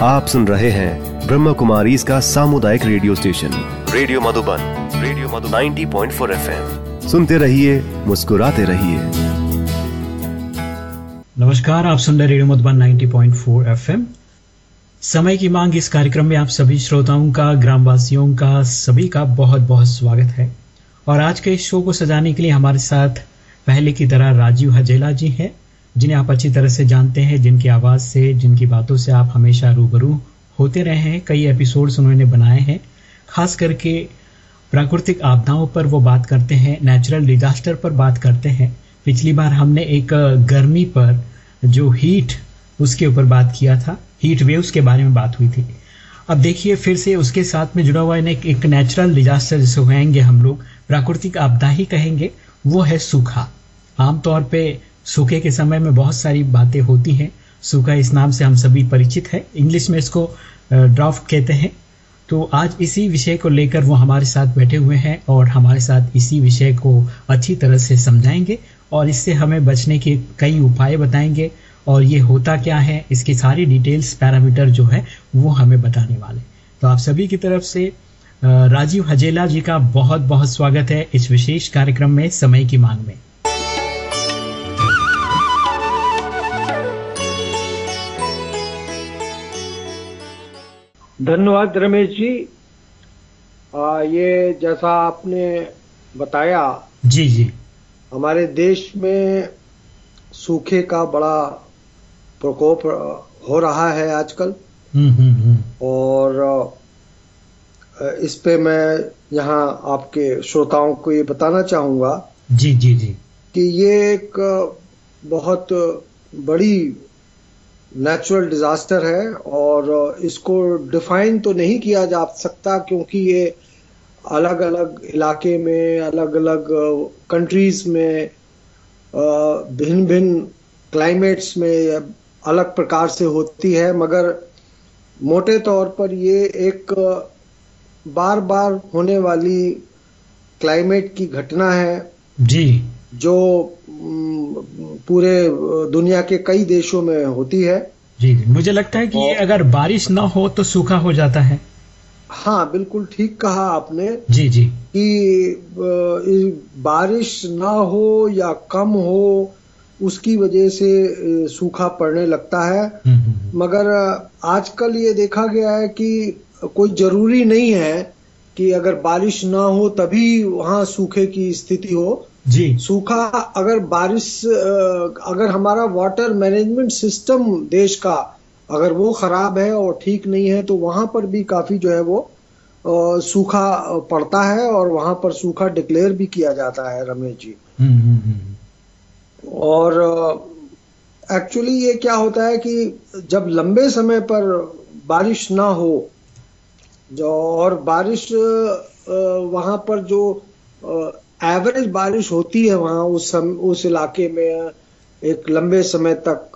आप सुन रहे हैं ब्रह्म कुमारी इसका सामुदायिक radio station. Radio Madhuban, radio Madhu 90.4 point सुनते रहिए, मुस्कुराते रहिए। नमस्कार, आप सुन रहे रेडियो मधुबन 90.4 एफएम। समय की मांग इस कार्यक्रम में आप सभी श्रोताओं का, ग्रामवासियों का, सभी का बहुत बहुत स्वागत है। और आज के इस शो को सजाने के लिए हमारे साथ पहले की तरह राजीव हजेला जी हैं। जिन्हें आप अच्छी तरह से जानते हैं जिनकी आवाज़ से जिनकी बातों से आप हमेशा रूबरू होते रहे हैं। कई एपिसोड्स उन्होंने बनाए हैं। खास करके प्राकृतिक आपदाओं पर वो बात करते हैं नेचुरल डिजास्टर पर बात करते हैं। पिछली बार हमने एक गर्मी पर जो हीट उसके ऊपर बात किया था। हीट वेव्स के बारे में बात हुई थी। अब देखिए फिर से उसके साथ में जुड़ा हुआ एक, एक नेचुरल डिजास्टर जिसे कहेंगे हम लोग। प्राकृतिक आपदा ही कहेंगे वो है सूखा। आमतौर पे सूखे के समय में बहुत सारी बातें होती हैं। सूखा इस नाम से हम सभी परिचित हैं। इंग्लिश में इसको ड्राफ्ट कहते हैं। तो आज इसी विषय को लेकर वो हमारे साथ बैठे हुए हैं और हमारे साथ इसी विषय को अच्छी तरह से समझाएँगे और इससे हमें बचने के कई उपाय बताएँगे और ये होता क्या है, इसकी सारी डिटेल्स पैरामीटर जो है वो हमें बताने वाले तो आप सभी की तरफ़ से राजीव हजेला जी का बहुत बहुत स्वागत है इस विशेष कार्यक्रम में समय की मांग में। धन्यवाद रमेश जी। आ, ये जैसा आपने बताया जी जी। हमारे देश में सूखे का बड़ा प्रकोप हो रहा है आजकल। हम्म, हम्म, हम्म। और इस पे मैं यहाँ आपके श्रोताओं को ये बताना चाहूँगा जी जी जी। कि ये एक बहुत बड़ी नेचुरल डिजास्टर है और इसको डिफाइन तो नहीं किया जा सकता क्योंकि ये अलग अलग इलाके में अलग अलग कंट्रीज़ में भिन्न भिन्न क्लाइमेट्स में अलग प्रकार से होती है। मगर मोटे तौर पर ये एक बार बार होने वाली क्लाइमेट की घटना है। जी। जो पूरे दुनिया के कई देशों में होती है। जी मुझे लगता है कि ये अगर बारिश ना हो तो सूखा हो जाता है। हाँ बिल्कुल ठीक कहा आपने जी जी। कि बारिश ना हो या कम हो उसकी वजह से सूखा पड़ने लगता है। हम्म, हम्म, हम्म। मगर आजकल ये देखा गया है कि कोई ज़रूरी नहीं है कि अगर बारिश ना हो तभी वहाँ सूखे की स्थिति हो। जी सूखा अगर बारिश अगर हमारा वाटर मैनेजमेंट सिस्टम देश का अगर वो खराब है और ठीक नहीं है तो वहाँ पर भी काफ़ी जो है वो सूखा पड़ता है और वहाँ पर सूखा डिक्लेयर भी किया जाता है रमेश जी हम्म, हम्म, हम्म। और एक्चुअली ये क्या होता है कि जब लंबे समय पर बारिश ना हो जो और बारिश वहाँ पर जो एवरेज बारिश होती है वहाँ उस सम, उस इलाके में एक लंबे समय तक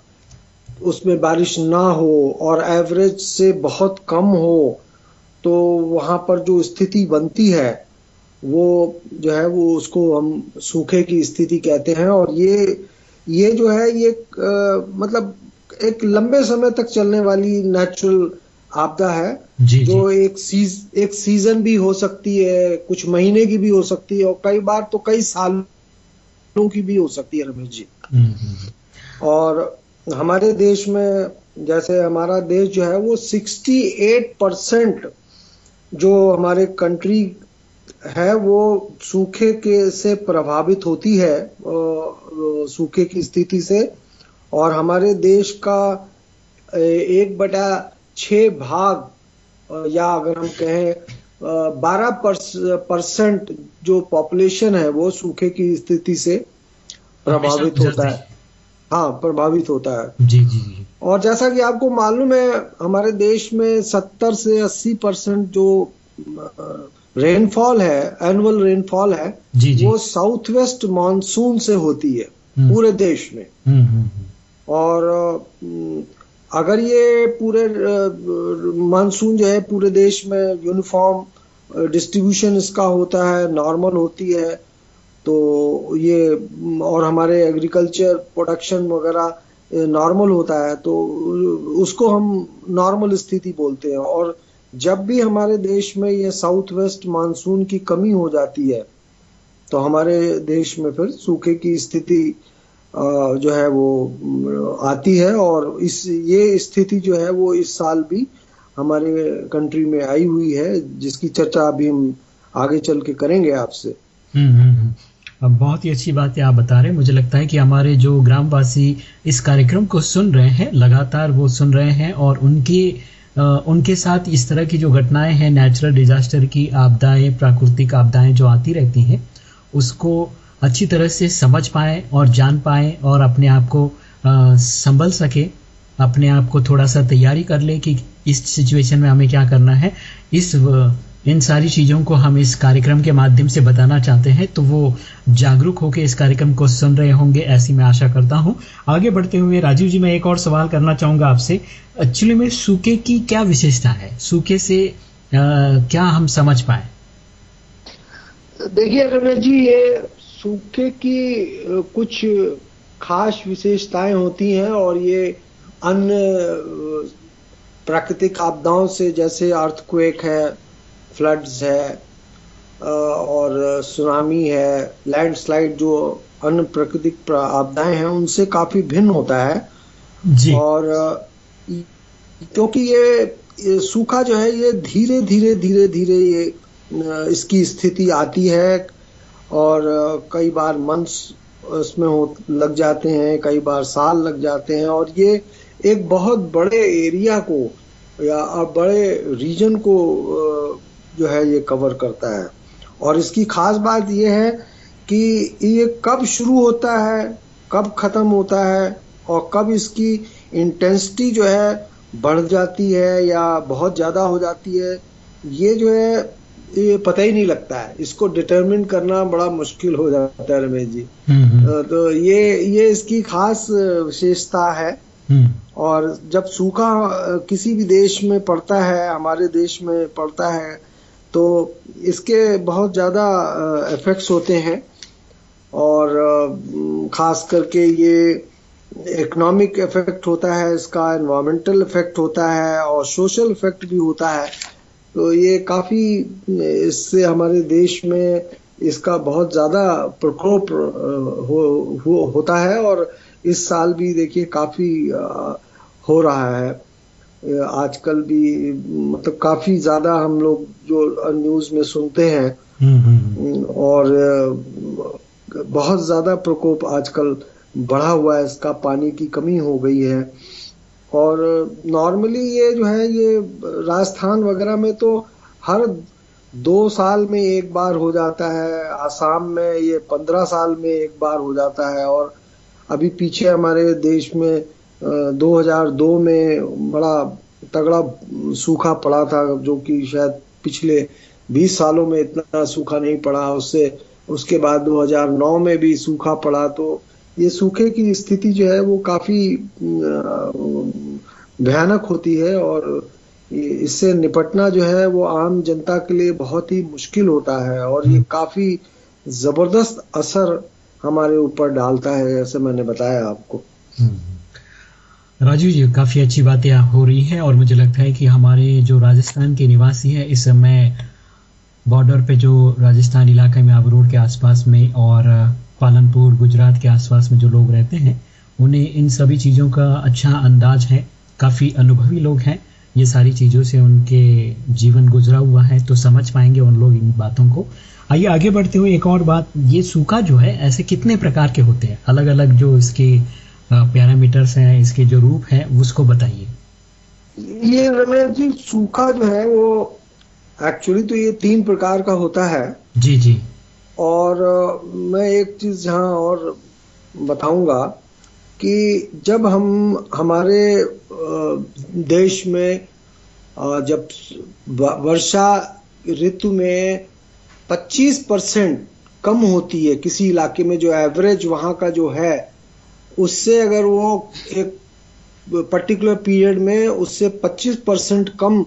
उसमें बारिश ना हो और एवरेज से बहुत कम हो तो वहाँ पर जो स्थिति बनती है वो जो है वो उसको हम सूखे की स्थिति कहते हैं और ये ये जो है ये आ, मतलब एक लंबे समय तक चलने वाली नेचुरल आपदा है जी, जो जी. एक सीज एक सीज़न भी हो सकती है कुछ महीने की भी हो सकती है और कई बार तो कई सालों की भी हो सकती है रमेश जी। और हमारे देश में जैसे हमारा देश जो है वो 68 परसेंट जो हमारे कंट्री है वो सूखे के से प्रभावित होती है सूखे की स्थिति से। और हमारे देश का एक बटा छ भाग या अगर हम कहें बारह परसेंट जो पॉपुलेशन है वो सूखे की स्थिति से प्रभावित होता है। हाँ। प्रभावित होता है। जी जी जी और जैसा कि आपको मालूम है हमारे देश में 70 से 80 परसेंट जो रेनफॉल है एनुअल रेनफॉल है जी, जी. वो साउथ वेस्ट मानसून से होती है पूरे देश में। हम्म, हम्म, हम्म। और अगर ये पूरे मानसून जो है पूरे देश में यूनिफॉर्म डिस्ट्रीब्यूशन इसका होता है नॉर्मल होती है तो ये, और हमारे एग्रीकल्चर प्रोडक्शन वगैरह नॉर्मल होता है तो उसको हम नॉर्मल स्थिति बोलते हैं। और जब भी हमारे देश में ये साउथ वेस्ट मानसून की कमी हो जाती है तो हमारे देश में फिर सूखे की स्थिति जो है वो आती है और इस ये स्थिति जो है वो इस साल भी हमारे कंट्री में आई हुई है जिसकी चर्चा अभी हम आगे चल के करेंगे आपसे हम्म, हम्म, हम्म। अब बहुत ही अच्छी बात है आप बता रहे हैं मुझे लगता है कि हमारे जो ग्रामवासी इस कार्यक्रम को सुन रहे हैं लगातार वो सुन रहे हैं और उनकी उनके साथ इस तरह की जो घटनाएँ हैं नेचुरल डिजास्टर की आपदाएँ प्राकृतिक आपदाएँ जो आती रहती हैं उसको अच्छी तरह से समझ पाए और जान पाए और अपने आप को संभल सके अपने आप को थोड़ा सा तैयारी कर ले कि इस सिचुएशन में हमें क्या करना है। इस इन सारी चीज़ों को हम इस कार्यक्रम के माध्यम से बताना चाहते हैं तो वो जागरूक होकर इस कार्यक्रम को सुन रहे होंगे ऐसी मैं आशा करता हूँ। आगे बढ़ते हुए राजीव जी मैं एक और सवाल करना चाहूँगा आपसे। एक्चुअली में सूखे की क्या विशेषता है? सूखे से आ, क्या हम समझ पाए? देखिए रमेश जी ये सूखे की कुछ खास विशेषताएँ होती हैं और ये अन्य प्राकृतिक आपदाओं से जैसे अर्थक्वेक है फ्लड्स है और सुनामी है लैंडस्लाइड जो अन्य प्राकृतिक आपदाएँ हैं उनसे काफ़ी भिन्न होता है जी। और क्योंकि ये, ये सूखा जो है ये धीरे धीरे धीरे धीरे ये इसकी स्थिति आती है और कई बार मंथ्स इसमें हो, लग जाते हैं, कई बार साल लग जाते हैं और ये एक बहुत बड़े एरिया को या बड़े रीजन को जो है ये कवर करता है। और इसकी खास बात ये है कि ये कब शुरू होता है, कब खत्म होता है और कब इसकी इंटेंसिटी जो है बढ़ जाती है या बहुत ज़्यादा हो जाती है, ये जो है ये पता ही नहीं लगता है। इसको डिटरमिन करना बड़ा मुश्किल हो जाता है रमेश जी। हम्म, हम्म। तो ये ये इसकी खास विशेषता है। हम्म। और जब सूखा किसी भी देश में पड़ता है हमारे देश में पड़ता है तो इसके बहुत ज़्यादा इफेक्ट्स होते हैं। और ख़ास करके ये इकोनॉमिक इफ़ेक्ट होता है इसका एनवायरमेंटल इफ़ेक्ट होता है और सोशल इफ़ेक्ट भी होता है। तो ये काफ़ी इससे हमारे देश में इसका बहुत ज़्यादा प्रकोप हो, हो, होता है और इस साल भी देखिए काफ़ी हो रहा है आजकल भी मतलब काफ़ी ज़्यादा हम लोग जो न्यूज़ में सुनते हैं हम्म, हम्म, हम्म। और बहुत ज़्यादा प्रकोप आजकल बढ़ा हुआ है इसका पानी की कमी हो गई है और नॉर्मली ये जो है, ये राजस्थान वगैरह में तो हर दो साल में एक बार हो जाता है, आसाम में ये पंद्रह साल में एक बार हो जाता है और अभी पीछे हमारे देश में 2002 में बड़ा तगड़ा सूखा पड़ा था, जो कि शायद पिछले 20 सालों में इतना सूखा नहीं पड़ा, उससे, उसके बाद 2009 में भी सूखा पड़ा तो ये सूखे की स्थिति जो है वो काफ़ी भयानक होती है और इससे निपटना जो है वो आम जनता के लिए बहुत ही मुश्किल होता है और ये काफ़ी ज़बरदस्त असर हमारे ऊपर डालता है जैसे मैंने बताया आपको हम्म। राजू जी काफ़ी अच्छी बातें हो रही हैं और मुझे लगता है कि हमारे जो राजस्थान के निवासी हैं इस समय बॉर्डर पे जो राजस्थान इलाके में आबरोड के आसपास में और पालनपुर गुजरात के आसपास में जो लोग रहते हैं उन्हें इन सभी चीज़ों का अच्छा अंदाज है। काफ़ी अनुभवी लोग हैं। ये सारी चीज़ों से उनके जीवन गुजरा हुआ है तो समझ पाएँगे उन लोग इन बातों को। आइए आगे बढ़ते हुए एक और बात। ये सूखा जो है ऐसे कितने प्रकार के होते हैं? अलग अलग जो इसके पैरामीटर्स हैं इसके जो रूप हैं उसको बताइए। ये रमेश जी सूखा जो है वो एक्चुअली तो ये तीन प्रकार का होता है। जी जी। और मैं एक चीज़ यहाँ और बताऊँगा कि जब हम, हमारे देश में जब वर्षा ऋतु में 25 परसेंट कम होती है किसी इलाके में, जो एवरेज वहाँ का जो है, उससे अगर वो एक पर्टिकुलर पीरियड में उससे 25 परसेंट कम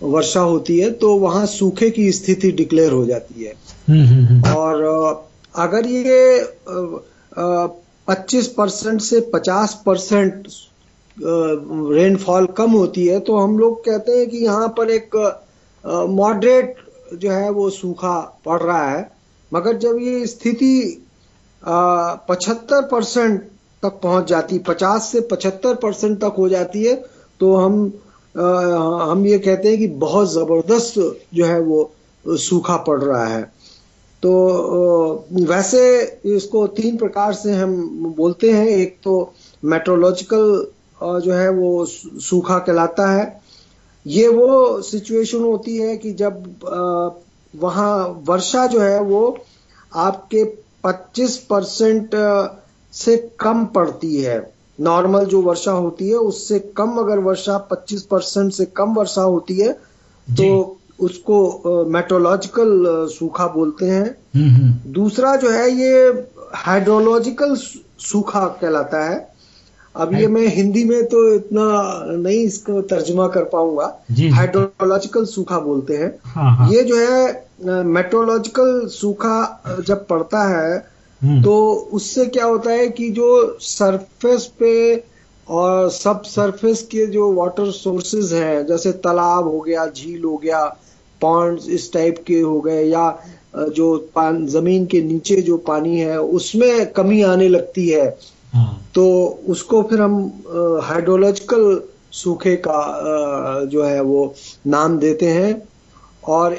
वर्षा होती है तो वहाँ सूखे की स्थिति डिक्लेयर हो जाती है हम्म, हम्म, हम्म। और अगर ये 25 परसेंट से 50 परसेंट रेनफॉल कम होती है तो हम लोग कहते हैं कि यहाँ पर एक मॉडरेट जो है वो सूखा पड़ रहा है मगर जब ये स्थिति पचहत्तर परसेंट तक पहुँच जाती पचास से पचहत्तर परसेंट तक हो जाती है तो हम हम ये कहते हैं कि बहुत ज़बरदस्त जो है वो सूखा पड़ रहा है। तो वैसे इसको तीन प्रकार से हम बोलते हैं। एक तो मेट्रोलॉजिकल जो है वो सूखा कहलाता है। ये वो सिचुएशन होती है कि जब वहाँ वर्षा जो है वो आपके 25 परसेंट से कम पड़ती है। नॉर्मल जो वर्षा होती है उससे कम अगर वर्षा 25 परसेंट से कम वर्षा होती है तो उसको मेट्रोलॉजिकल सूखा बोलते हैं हम्म, हम्म। दूसरा जो है ये हाइड्रोलॉजिकल सूखा कहलाता है अब ये मैं हिंदी में तो इतना नहीं इसको तर्जमा कर पाऊँगा हाइड्रोलॉजिकल सूखा बोलते हैं हाँ, हाँ. ये जो है मेट्रोलॉजिकल सूखा जब पड़ता है। तो उससे क्या होता है कि जो सरफेस पे और सब सरफेस के जो वाटर सोर्सेज हैं जैसे तालाब हो गया झील हो गया पॉन्ड्स इस टाइप के हो गए या जो ज़मीन के नीचे जो पानी है उसमें कमी आने लगती है। हाँ। तो उसको फिर हम हाइड्रोलॉजिकल सूखे का जो है वो नाम देते हैं। और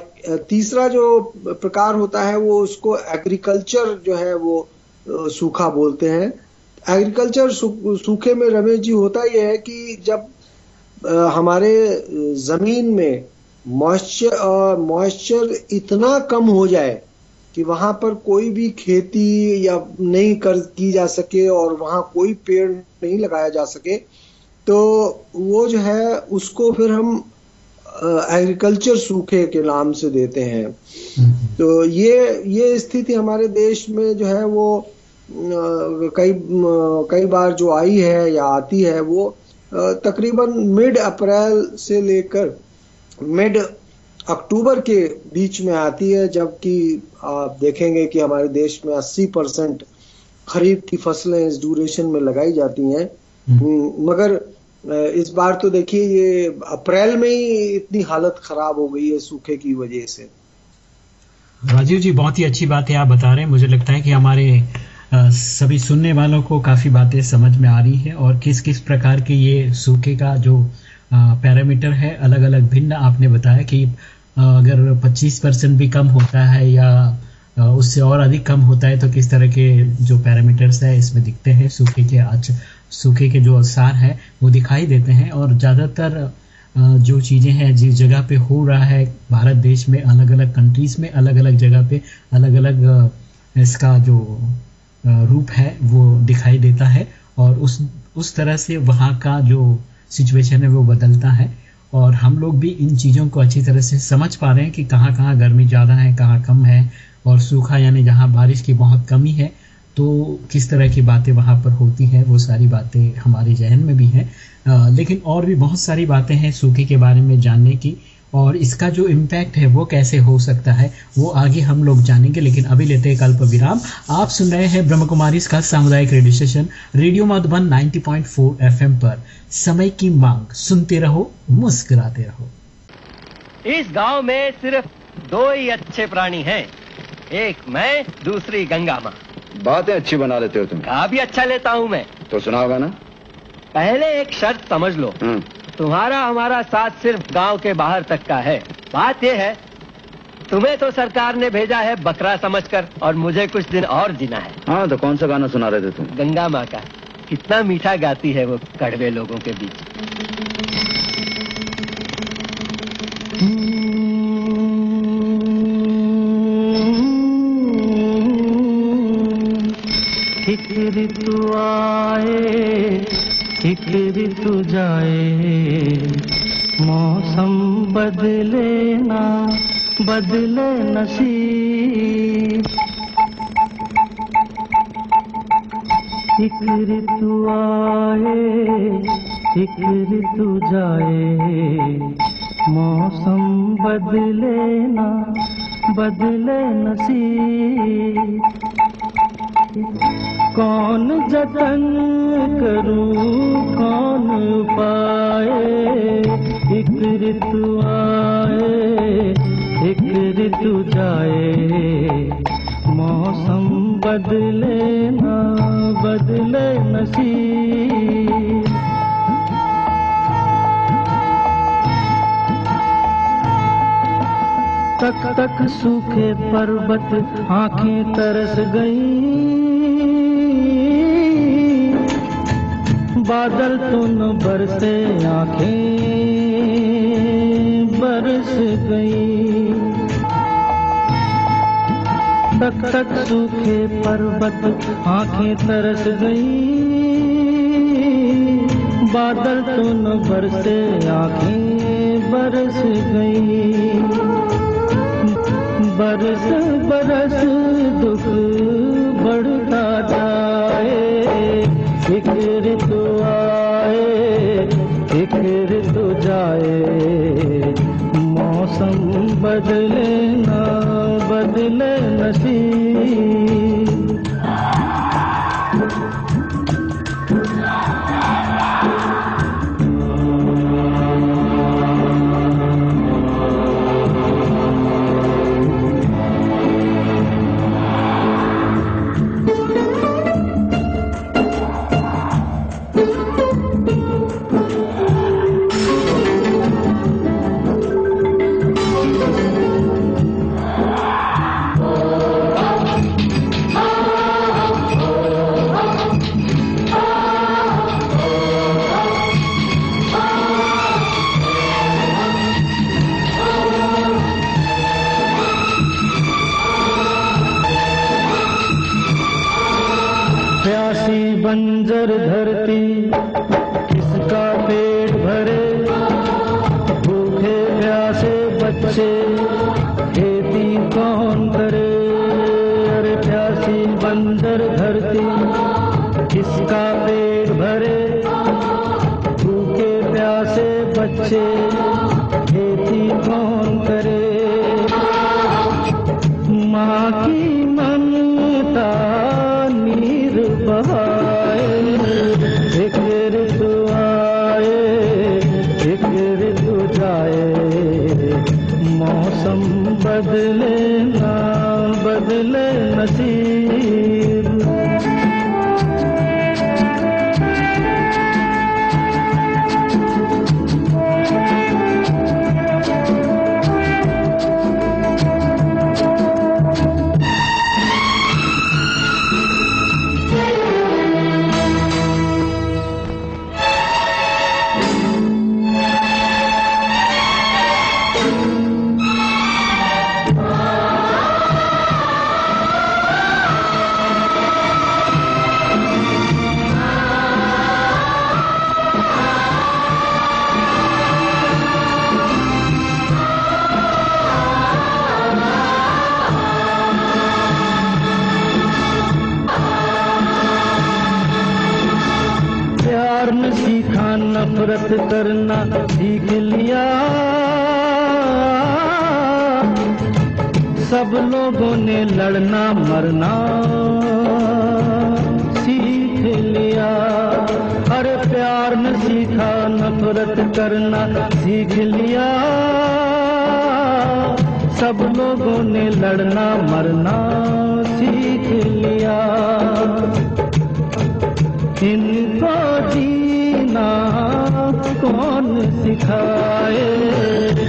तीसरा जो प्रकार होता है वो उसको एग्रीकल्चर जो है वो सूखा बोलते हैं। एग्रीकल्चर सूखे में रमेश जी होता यह है कि जब हमारे ज़मीन में मॉइस्चर मॉइस्चर इतना कम हो जाए कि वहाँ पर कोई भी खेती या नहीं कर, की जा सके और वहाँ कोई पेड़ नहीं लगाया जा सके तो वो जो है उसको फिर हम एग्रीकल्चर सूखे के नाम से देते हैं। तो ये ये स्थिति हमारे देश में जो है वो कई कई बार जो आई है या आती है वो तकरीबन मिड अप्रैल से लेकर मिड अक्टूबर के बीच में आती है जबकि आप देखेंगे कि हमारे देश में 80 परसेंट खरीफ की फ़सलें इस ड्यूरेशन में लगाई जाती हैं। हम्म। हम्म, मगर इस बार तो देखिए, ये अप्रैल में ही इतनी हालत खराब हो गई है सूखे की वजह से। राजीव जी, बहुत ही अच्छी बात है आप बता रहे हैं। मुझे लगता है कि हमारे सभी सुनने वालों को काफ़ी बातें समझ में आ रही है और किस किस प्रकार के ये सूखे का जो पैरामीटर है अलग अलग भिन्न आपने बताया कि अगर 25 परसेंट भी कम होता है या उससे और अधिक कम होता है तो किस तरह के जो पैरामीटर्स है, इसमें दिखते हैं सूखे के आज सूखे के जो आसार है, वो दिखाई देते हैं और ज़्यादातर जो चीज़ें हैं, जिस जगह पे हो रहा है, भारत देश में अलग अलग कंट्रीज़ में अलग अलग जगह पे अलग अलग इसका जो रूप है, वो दिखाई देता है और उस उस तरह से वहाँ का जो सिचुएशन है, वो बदलता है और हम लोग भी इन चीज़ों को अच्छी तरह से समझ पा रहे हैं कि कहाँ कहाँ गर्मी ज़्यादा है, कहाँ कम है और सूखा, यानी जहाँ बारिश की बहुत कमी है तो किस तरह की बातें वहाँ पर होती हैं, वो सारी बातें हमारे जहन में भी हैं। लेकिन और भी बहुत सारी बातें हैं सूखे के बारे में जानने की, और इसका जो इम्पैक्ट है वो कैसे हो सकता है, वो आगे हम लोग जानेंगे। लेकिन अभी लेते हैं कल्प विराम। आप सुन रहे हैं ब्रह्म कुमारी इसका सामुदायिक radio station, radio Madhuban 90.4 FM पर। समय की मांग, सुनते रहो, मुस्कुराते रहो। इस गाँव में सिर्फ़ दो ही अच्छे प्राणी हैं, एक मैं, दूसरी गंगा माँ। बातें अच्छी बना लेते हो तुम। कहा भी अच्छा लेता हूँ मैं। तो सुनाओगा ना पहले एक शर्त समझ लो। हम्म। तुम्हारा हमारा साथ सिर्फ़ गाँव के बाहर तक का है। बात यह है तुम्हें तो सरकार ने भेजा है बकरा समझकर और मुझे कुछ दिन और जीना है। हाँ तो कौन सा गाना सुना रहे थे तुम? गंगा माँ का। कितना मीठा गाती है वो कड़वे लोगों के बीच। ऋतु आए, एक ऋतु जाए। मौसम बदले ना, बदले नसीब। एक ऋतु आए, एक ऋतु जाए। मौसम बदले ना, बदले नसीब। कौन जतन करूँ, कौन पाए? एक ऋतु आए, एक ऋतु जाए। मौसम बदले ना, बदले नसीब। तक तक सूखे पर्वत आँखें तरस गई। बादल तो न बरसे आँखें, बरस गई। तक तक सूखे पर्वत आँखें तरस गई। बादल तो न बरसे आँखें, बरस गई। बरस बदले बदले ना बदले नसीब। ना भीग लिया। सब लोगों ने लड़ना, मरना सीख लिया। अरे प्यार न सीखा, नफरत करना सीख लिया। सब लोगों ने लड़ना, मरना सीख लिया। इनको जी आप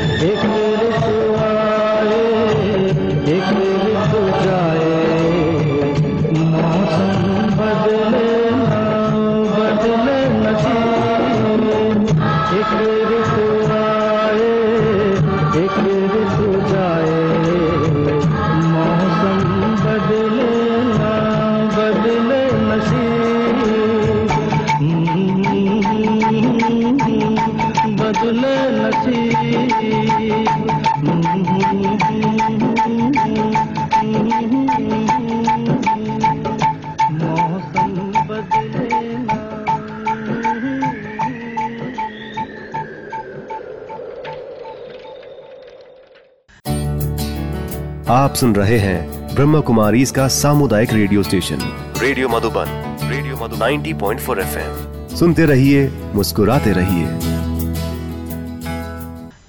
सुन रहे हैं ब्रह्म कुमारी इसका सामुदायिक radio station. Radio Madhuban, radio Madhu 90.4 point सुनते रहिए, मुस्कुराते रहिए।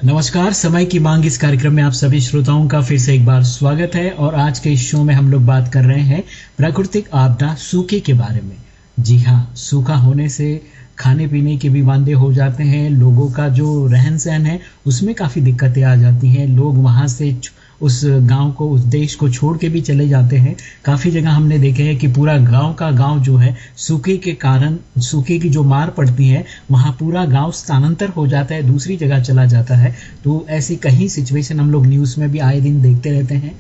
नमस्कार, समय की मांग इस कार्यक्रम में आप सभी श्रोताओं का फिर से एक बार स्वागत है और आज के इस शो में हम लोग बात कर रहे हैं प्राकृतिक आपदा सूखे के बारे में। जी हाँ सूखा होने से खाने पीने के भी वादे हो जाते हैं, लोगों का जो रहन सहन है, उसमें काफ़ी दिक्कतें आ जाती हैं, लोग वहाँ से उस गाँव को, उस देश को छोड़ के भी चले जाते हैं। काफ़ी जगह हमने देखे हैं कि पूरा गाँव का गाँव जो है, सूखे के कारण, सूखे की जो मार पड़ती है, वहाँ पूरा गाँव स्थानांतर हो जाता है, दूसरी जगह चला जाता है। तो ऐसी कहीं सिचुएशन हम लोग न्यूज़ में भी आए दिन देखते रहते हैं।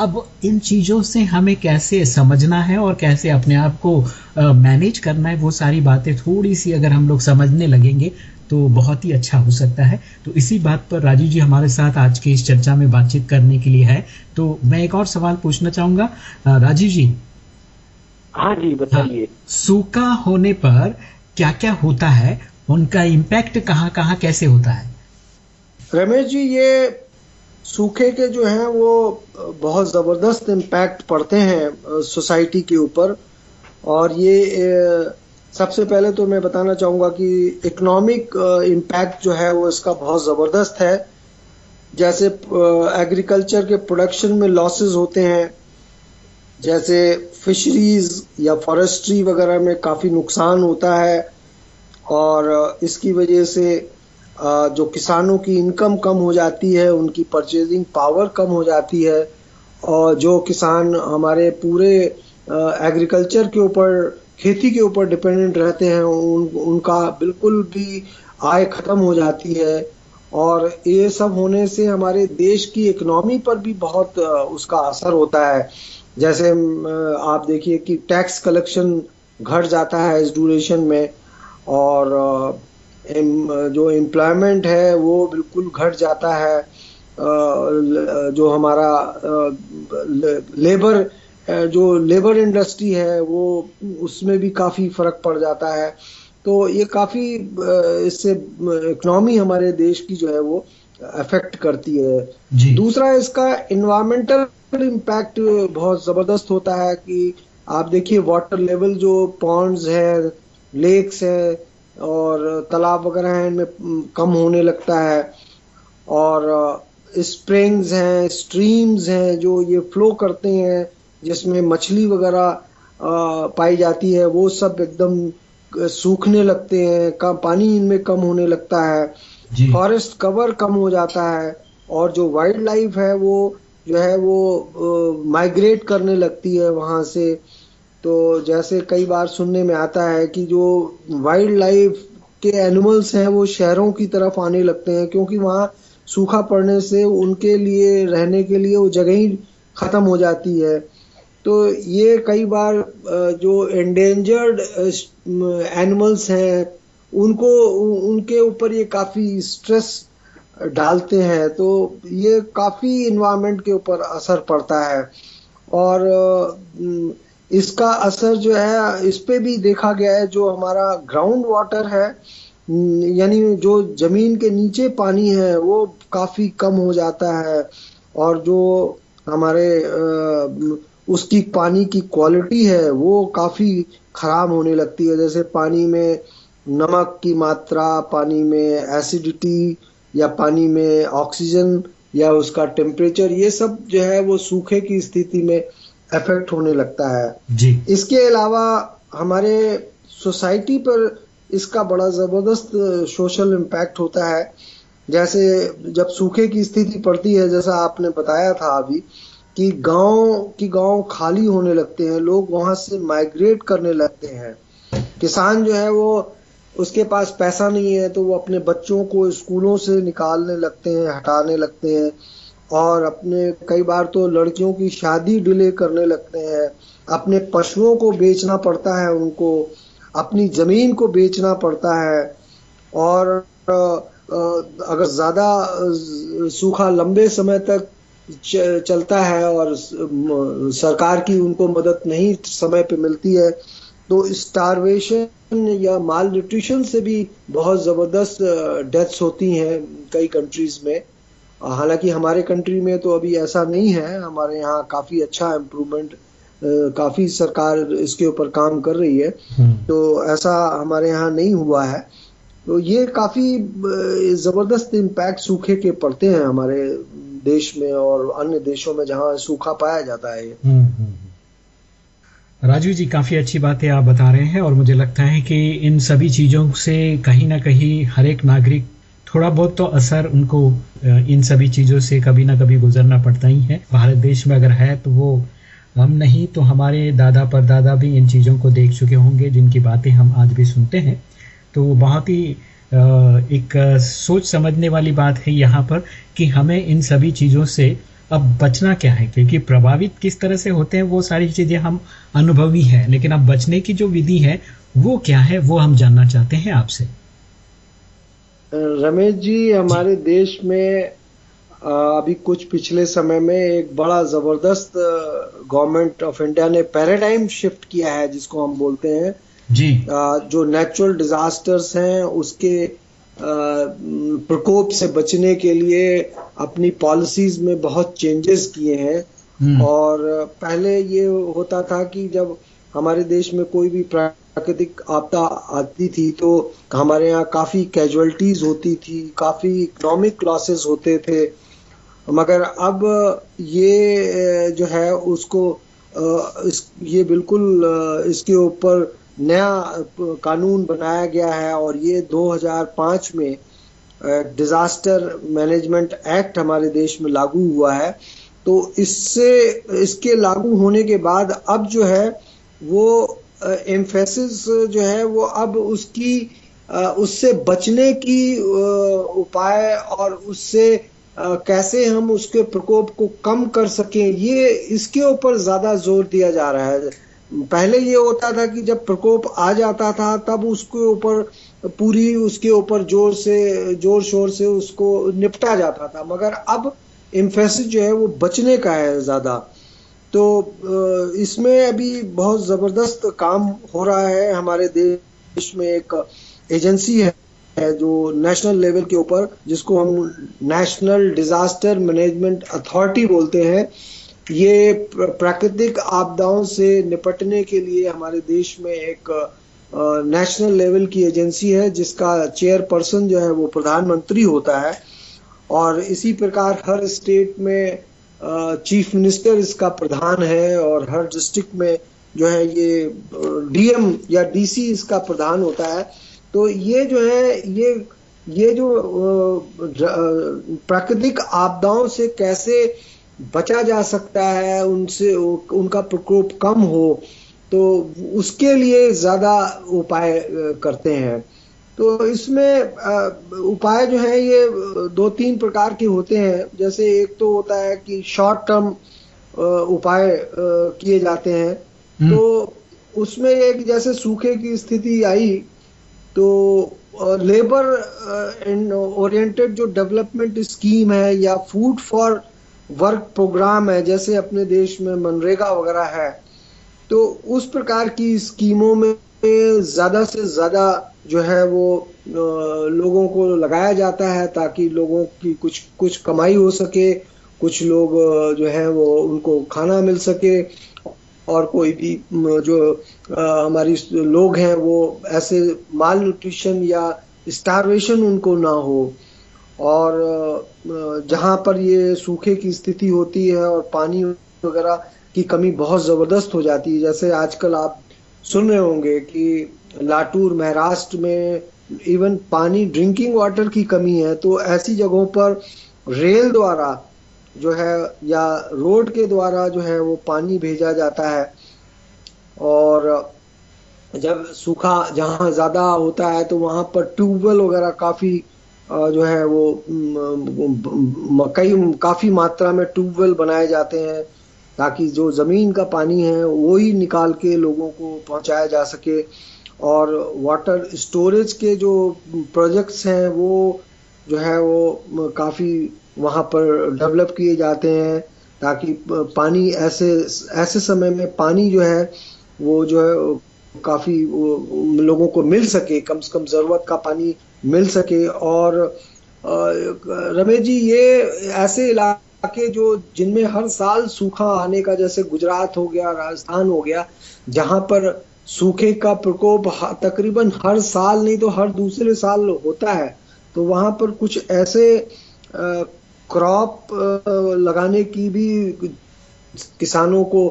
अब इन चीज़ों से हमें कैसे समझना है और कैसे अपने आप को मैनेज करना है, वो सारी बातें थोड़ी सी अगर हम लोग समझने लगेंगे तो बहुत ही अच्छा हो सकता है। तो इसी बात पर राजीव जी हमारे साथ आज के इस चर्चा में बातचीत करने के लिए है। तो मैं एक और सवाल पूछना चाहूँगा। राजीव जी। हाँ जी बताइए। हाँ, सूखा होने पर क्या क्या होता है? उनका इम्पैक्ट कहाँ कहाँ कैसे होता है? रमेश जी ये सूखे के जो हैं वो बहुत ज़बरदस्त इम्पैक्ट पड़ते हैं सोसाइटी के ऊपर। और ये सबसे पहले तो मैं बताना चाहूँगा कि इकोनॉमिक इम्पैक्ट जो है वो इसका बहुत ज़बरदस्त है। जैसे एग्रीकल्चर के प्रोडक्शन में लॉसेस होते हैं। जैसे फिशरीज या फॉरेस्ट्री वगैरह में काफ़ी नुकसान होता है और इसकी वजह से जो किसानों की इनकम कम हो जाती है, उनकी परचेजिंग पावर कम हो जाती है। और जो किसान हमारे पूरे एग्रीकल्चर के ऊपर खेती के ऊपर डिपेंडेंट रहते हैं उन, उनका बिल्कुल भी आय खत्म हो जाती है। और ये सब होने से हमारे देश की इकोनॉमी पर भी बहुत उसका असर होता है। जैसे आप देखिए कि टैक्स कलेक्शन घट जाता है इस ड्यूरेशन में। और जो एम्प्लॉयमेंट है वो बिल्कुल घट जाता है। जो हमारा लेबर जो लेबर इंडस्ट्री है वो उसमें भी काफ़ी फ़र्क पड़ जाता है। तो ये काफ़ी इससे इकोनॉमी हमारे देश की जो है वो अफेक्ट करती है। दूसरा इसका इन्वायरमेंटल इम्पैक्ट बहुत ज़बरदस्त होता है कि आप देखिए वाटर लेवल जो पॉन्ड्स है लेक्स है और तालाब वगैरह हैं इनमें कम होने लगता है। और स्प्रिंग्स हैं स्ट्रीम्स हैं जो ये फ्लो करते हैं जिसमें मछली वगैरह पाई जाती है वो सब एकदम सूखने लगते हैं कम पानी इनमें कम होने लगता है। फॉरेस्ट कवर कम हो जाता है और जो वाइल्ड लाइफ है वो जो है वो माइग्रेट करने लगती है वहाँ से। तो जैसे कई बार सुनने में आता है कि जो वाइल्ड लाइफ के एनिमल्स हैं वो शहरों की तरफ़ आने लगते हैं क्योंकि वहाँ सूखा पड़ने से उनके लिए रहने के लिए वो जगह ही ख़त्म हो जाती है। तो ये कई बार जो एंडेंजर्ड एनिमल्स हैं, उनको उनके ऊपर ये काफ़ी स्ट्रेस डालते हैं तो ये काफ़ी इन्वायरमेंट के ऊपर असर पड़ता है। और इसका असर जो है, इस पे भी देखा गया है, जो हमारा ग्राउंड वाटर है यानी जो ज़मीन के नीचे पानी है, वो काफ़ी कम हो जाता है। और जो हमारे उसकी पानी की क्वालिटी है वो काफ़ी खराब होने लगती है। जैसे पानी में नमक की मात्रा पानी में एसिडिटी या पानी में ऑक्सीजन या उसका टेम्परेचर ये सब जो है वो सूखे की स्थिति में इफ़ेक्ट होने लगता है। जी। इसके अलावा हमारे सोसाइटी पर इसका बड़ा ज़बरदस्त सोशल इम्पैक्ट होता है। जैसे जब सूखे की स्थिति पड़ती है जैसा आपने बताया था अभी कि गाँव, की गाँव खाली होने लगते हैं, लोग वहाँ से माइग्रेट करने लगते हैं। किसान जो है वो, उसके पास पैसा नहीं है तो वो अपने बच्चों को स्कूलों से निकालने लगते हैं, हटाने लगते हैं। और अपने, कई बार तो लड़कियों की शादी डिले करने लगते हैं। अपने पशुओं को बेचना पड़ता है उनको, अपनी ज़मीन को बेचना पड़ता है। और अगर ज़्यादा सूखा, लंबे समय तक चलता है और सरकार की उनको मदद नहीं समय पे मिलती है। तो स्टारवेशन या माल न्यूट्रिशन से भी बहुत ज़बरदस्त डेथ्स होती हैं कई कंट्रीज़ में। हालाँकि हमारे कंट्री में तो अभी ऐसा नहीं है। हमारे यहाँ काफ़ी अच्छा इम्प्रूवमेंट काफ़ी सरकार इसके ऊपर काम कर रही है। हम्म। तो ऐसा हमारे यहाँ नहीं हुआ है। तो ये काफ़ी ज़बरदस्त इम्पैक्ट सूखे के पड़ते हैं हमारे देश में और अन्य देशों में जहाँ सूखा पाया जाता है हम्म, हम्म, राजू जी काफ़ी अच्छी बातें आप बता रहे हैं और मुझे लगता है कि इन सभी चीज़ों से कहीं ना कहीं हर एक नागरिक थोड़ा बहुत तो असर उनको इन सभी चीज़ों से कभी ना कभी गुजरना पड़ता ही है। भारत देश में अगर है तो वो हम नहीं तो हमारे दादा परदादा भी इन चीज़ों को देख चुके होंगे जिनकी बातें हम आज भी सुनते हैं। तो बहुत ही एक सोच समझने वाली बात है यहाँ पर कि हमें इन सभी चीज़ों से अब बचना क्या है? क्योंकि प्रभावित किस तरह से होते हैं वो सारी चीज़ें हम अनुभवी हैं लेकिन अब बचने की जो विधि है वो क्या है वो हम जानना चाहते हैं आपसे। रमेश जी हमारे देश में अभी कुछ पिछले समय में एक बड़ा ज़बरदस्त गवर्नमेंट ऑफ़ इंडिया ने पैराडाइम शिफ्ट किया है जिसको हम बोलते हैं। जी। जो नेचुरल डिजास्टर्स हैं उसके प्रकोप से बचने के लिए अपनी पॉलिसीज़ में बहुत चेंजेस किए हैं। हम्म। और पहले ये होता था कि जब हमारे देश में कोई भी प्राकृतिक आपदा आती थी तो हमारे यहाँ काफ़ी कैजुअलिटीज होती थी काफ़ी इकोनॉमिक लॉसेस होते थे। मगर अब ये जो है उसको इस ये बिल्कुल इसके ऊपर नया कानून बनाया गया है और ये 2005 में डिजास्टर मैनेजमेंट एक्ट हमारे देश में लागू हुआ है। तो इससे, इसके लागू होने के बाद अब जो है, वो एम्फेसिस जो है, वो अब उसकी उससे बचने की उपाय और उससे कैसे हम उसके प्रकोप को कम कर सकें, ये इसके ऊपर ज़्यादा ज़ोर दिया जा रहा है। पहले ये होता था कि जब प्रकोप आ जाता था, तब उसके ऊपर, पूरी उसके ऊपर ज़ोर से, ज़ोर शोर से उसको निपटा जाता था। मगर अब इम्फेसिस जो है वो बचने का है ज़्यादा। तो इसमें अभी बहुत ज़बरदस्त काम हो रहा है। हमारे देश में एक एजेंसी है है जो नेशनल लेवल के ऊपर, जिसको हम नेशनल डिजास्टर मैनेजमेंट अथॉरिटी बोलते हैं। ये प्राकृतिक आपदाओं से निपटने के लिए हमारे देश में एक नेशनल लेवल की एजेंसी है, जिसका चेयरपर्सन जो है वो प्रधानमंत्री होता है। और इसी प्रकार हर स्टेट में चीफ मिनिस्टर इसका प्रधान है और हर डिस्ट्रिक्ट में जो है ये डीएम या डीसी इसका प्रधान होता है। तो ये जो है, ये ये जो प्राकृतिक आपदाओं से कैसे बचा जा सकता है उनसे उनका प्रकोप कम हो तो उसके लिए ज़्यादा उपाय करते हैं। तो इसमें उपाय जो है ये दो तीन प्रकार के होते हैं। जैसे एक तो होता है कि शॉर्ट टर्म उपाय किए जाते हैं। हम्म। तो उसमें एक जैसे सूखे की स्थिति आई तो लेबर ओरिएंटेड जो डेवलपमेंट स्कीम है या फ़ूड फॉर वर्क प्रोग्राम है, जैसे अपने देश में मनरेगा वगैरह है तो उस प्रकार की स्कीमों में ज़्यादा से ज़्यादा जो है वो लोगों को लगाया जाता है ताकि लोगों की कुछ कुछ कमाई हो सके, कुछ लोग जो है वो उनको खाना मिल सके, और कोई भी जो हमारी लोग हैं वो ऐसे माल न्यूट्रिशन या स्टारवेशन उनको ना हो। और जहाँ पर ये सूखे की स्थिति होती है और पानी वगैरह की कमी बहुत ज़बरदस्त हो जाती है, जैसे आजकल आप सुन रहे होंगे कि लाटूर, महाराष्ट्र में इवन पानी ड्रिंकिंग वाटर की कमी है तो ऐसी जगहों पर रेल द्वारा जो है या रोड के द्वारा जो है वो पानी भेजा जाता है। और, जब सूखा जहाँ ज़्यादा होता है तो वहाँ पर ट्यूबवेल वगैरह काफ़ी जो है वो कई, काफ़ी मात्रा में ट्यूबवेल बनाए जाते हैं ताकि जो ज़मीन का पानी है वो ही निकाल के लोगों को पहुँचाया जा सके। और वाटर स्टोरेज के जो प्रोजेक्ट्स हैं वो जो है वो काफ़ी वहाँ पर डेवलप किए जाते हैं ताकि पानी ऐसे ऐसे समय में पानी जो है वो जो है काफ़ी लोगों को मिल सके। कम से कम ज़रूरत का पानी मिल सके। और रमेश जी, ये ऐसे इलाके जो जिनमें हर साल सूखा आने का, जैसे गुजरात हो गया, राजस्थान हो गया, जहाँ पर सूखे का प्रकोप तकरीबन हर साल, नहीं तो हर दूसरे साल होता है तो वहाँ पर कुछ ऐसे क्रॉप लगाने की भी किसानों को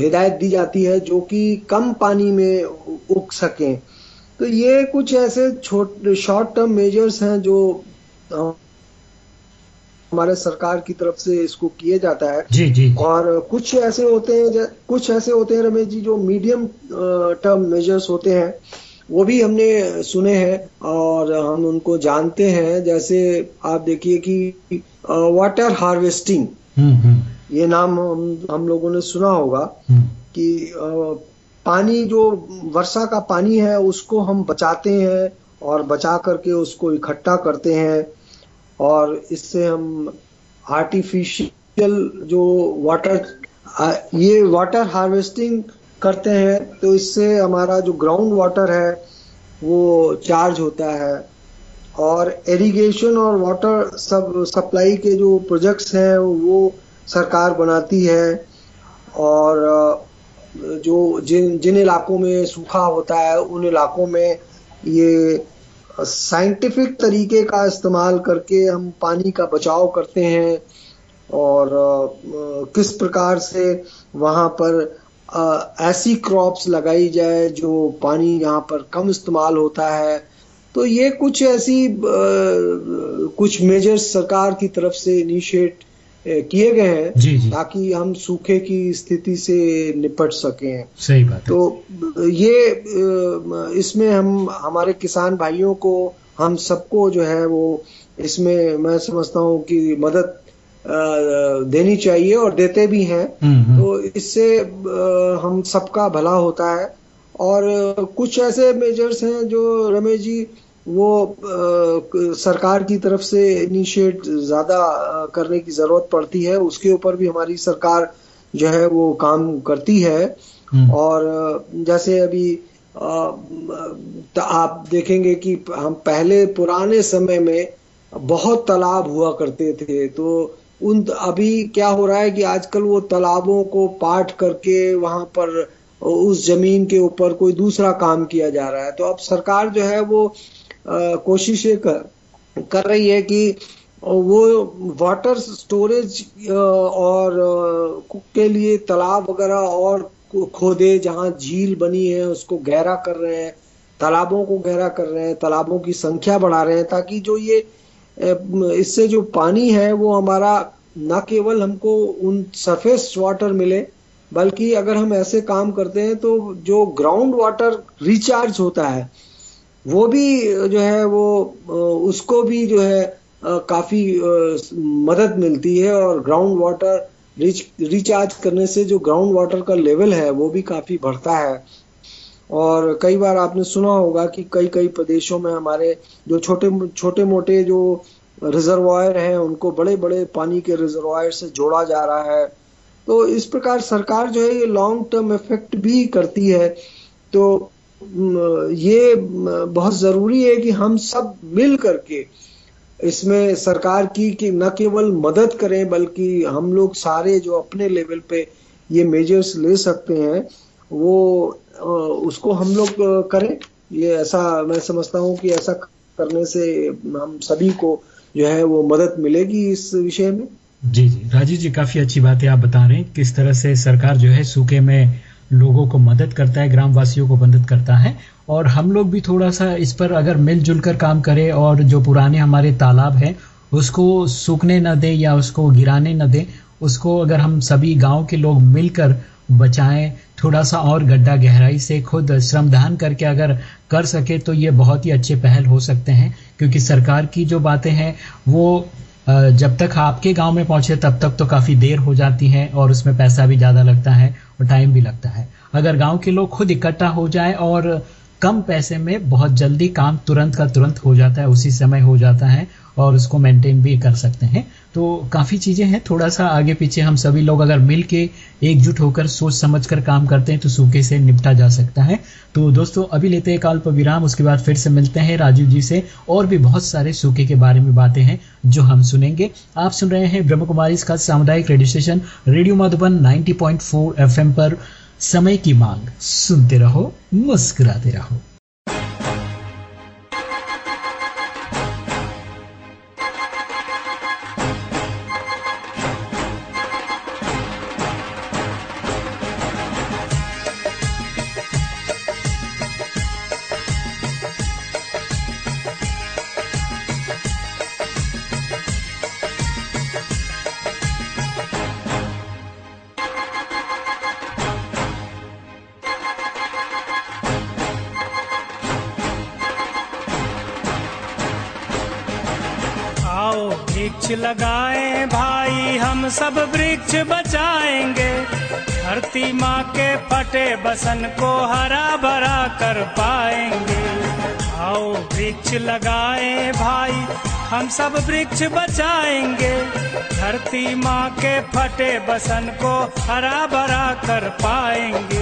हिदायत दी जाती है, जो कि कम पानी में उग सकें। तो ये कुछ ऐसे छोटे शॉर्ट टर्म मेजर्स हैं जो हमारे सरकार की तरफ़ से इसको किए जाता है जी जी और कुछ ऐसे होते हैं कुछ ऐसे होते हैं रमेश जी जो मीडियम टर्म मेजर्स होते हैं वो भी हमने सुने हैं और हम उनको जानते हैं जैसे आप देखिए कि वाटर हार्वेस्टिंग हम्म, हम्म। ये नाम हम हम लोगों ने सुना होगा हम्म। कि पानी जो वर्षा का पानी है, उसको हम बचाते हैं और बचा करके उसको इकट्ठा करते हैं। और इससे हम आर्टिफिशियल जो वाटर ये वाटर हार्वेस्टिंग करते हैं तो इससे हमारा जो ग्राउंड वाटर है, वो चार्ज होता है। और इरिगेशन और वाटर सब सप्लाई के जो प्रोजेक्ट्स हैं, वो सरकार बनाती है। और जो जिन जिन इलाकों में सूखा होता है, उन इलाकों में ये साइंटिफिक तरीके का इस्तेमाल करके हम पानी का बचाव करते हैं और किस प्रकार से वहाँ पर ऐसी क्रॉप्स लगाई जाए जो पानी यहाँ पर कम इस्तेमाल होता है। तो ये कुछ ऐसी कुछ मेजर्स सरकार की तरफ़ से इनिशिएट किए गए हैं ताकि हम सूखे की स्थिति से निपट सकें। सही बात तो ये इसमें हम हमारे किसान भाइयों को हम सबको जो है वो इसमें मैं समझता हूँ कि मदद देनी चाहिए और देते भी हैं। हम्म, हम्म। तो इससे हम सबका भला होता है। और कुछ ऐसे मेजर्स हैं जो रमेश जी वो आ, सरकार की तरफ़ से इनिशिएट ज़्यादा करने की ज़रूरत पड़ती है। उसके ऊपर भी हमारी सरकार जो है वो काम करती है। हम्म। और जैसे अभी आ, आप देखेंगे कि हम पहले पुराने समय में बहुत तालाब हुआ करते थे। तो उन अभी क्या हो रहा है कि आजकल वो तालाबों को पाट करके वहाँ पर उस ज़मीन के ऊपर कोई दूसरा काम किया जा रहा है। तो अब सरकार जो है वो कोशिश कर, कर रही है कि वो वाटर स्टोरेज और के लिए तालाब वगैरह और खोदे जहाँ झील बनी है उसको गहरा कर रहे हैं तालाबों को गहरा कर रहे हैं तालाबों की संख्या बढ़ा रहे हैं ताकि जो ये इससे जो पानी है वो हमारा न केवल हमको उन सरफेस वाटर मिले बल्कि अगर हम ऐसे काम करते हैं तो जो ग्राउंड वाटर रिचार्ज होता है वो भी जो है, वो उसको भी जो है काफ़ी मदद मिलती है और ग्राउंड वाटर रिच रिचार्ज करने से जो ग्राउंड वाटर का लेवल है, वो भी काफ़ी बढ़ता है। और कई बार आपने सुना होगा कि कई कई प्रदेशों में हमारे जो छोटे छोटे मोटे जो रिजर्वायर हैं, उनको बड़े बड़े पानी के रिजर्वायर से जोड़ा जा रहा है। तो इस प्रकार सरकार जो है, ये लॉन्ग टर्म इफ़ेक्ट भी करती है। तो ये बहुत ज़रूरी है कि हम सब मिल करके इसमें सरकार की कि न केवल मदद करें, बल्कि हम लोग सारे जो अपने लेवल पे ये मेजर्स ले सकते हैं, वो उसको हम लोग करें। ये ऐसा मैं समझता हूँ कि ऐसा करने से हम सभी को जो है वो मदद मिलेगी इस विषय में। जी जी। राजीव जी, काफ़ी अच्छी बात है आप बता रहे हैं। किस तरह से सरकार जो है सूखे में लोगों को मदद करता है, ग्रामवासियों को मदद करता है। और हम लोग भी थोड़ा सा इस पर अगर मिलजुल कर काम करें और जो पुराने हमारे तालाब हैं, उसको सूखने न दें या उसको गिराने न दें, उसको अगर हम सभी गाँव के लोग मिलकर बचाएँ थोड़ा सा और गड्ढा गहराई से खुद श्रमदान करके अगर कर सके तो ये बहुत ही अच्छे पहल हो सकते हैं। क्योंकि सरकार की जो बातें हैं, वो जब तक आपके गाँव में पहुँचे, तब तक तो काफ़ी देर हो जाती है और उसमें पैसा भी ज़्यादा लगता है। टाइम भी लगता है। अगर गाँव के लोग खुद इकट्ठा हो जाए और कम पैसे में बहुत जल्दी काम तुरंत का तुरंत हो जाता है, उसी समय हो जाता है और उसको मेंटेन भी कर सकते हैं। तो काफ़ी चीज़ें हैं थोड़ा सा आगे पीछे हम सभी लोग अगर मिल के एकजुट होकर सोच समझ कर काम करते हैं तो सूखे से निपटा जा सकता है। तो दोस्तों, अभी लेते हैं काल पर विराम, उसके बाद फिर से मिलते हैं राजीव जी से, और भी बहुत सारे सूखे के बारे में बातें हैं जो हम सुनेंगे। आप सुन रहे हैं ब्रह्म कुमारी का सामुदायिक radio station, radio Madhuban 90.4 FM पर। समय की मांग, सुनते रहो, मुस्कुराते रहो। सब वृक्ष बचाएँगे। धरती माँ के फटे बसन को हरा भरा कर पाएँगे। आओ वृक्ष लगाए भाई, हम सब वृक्ष बचाएँगे। धरती माँ के फटे बसन को हरा भरा कर पाएँगे।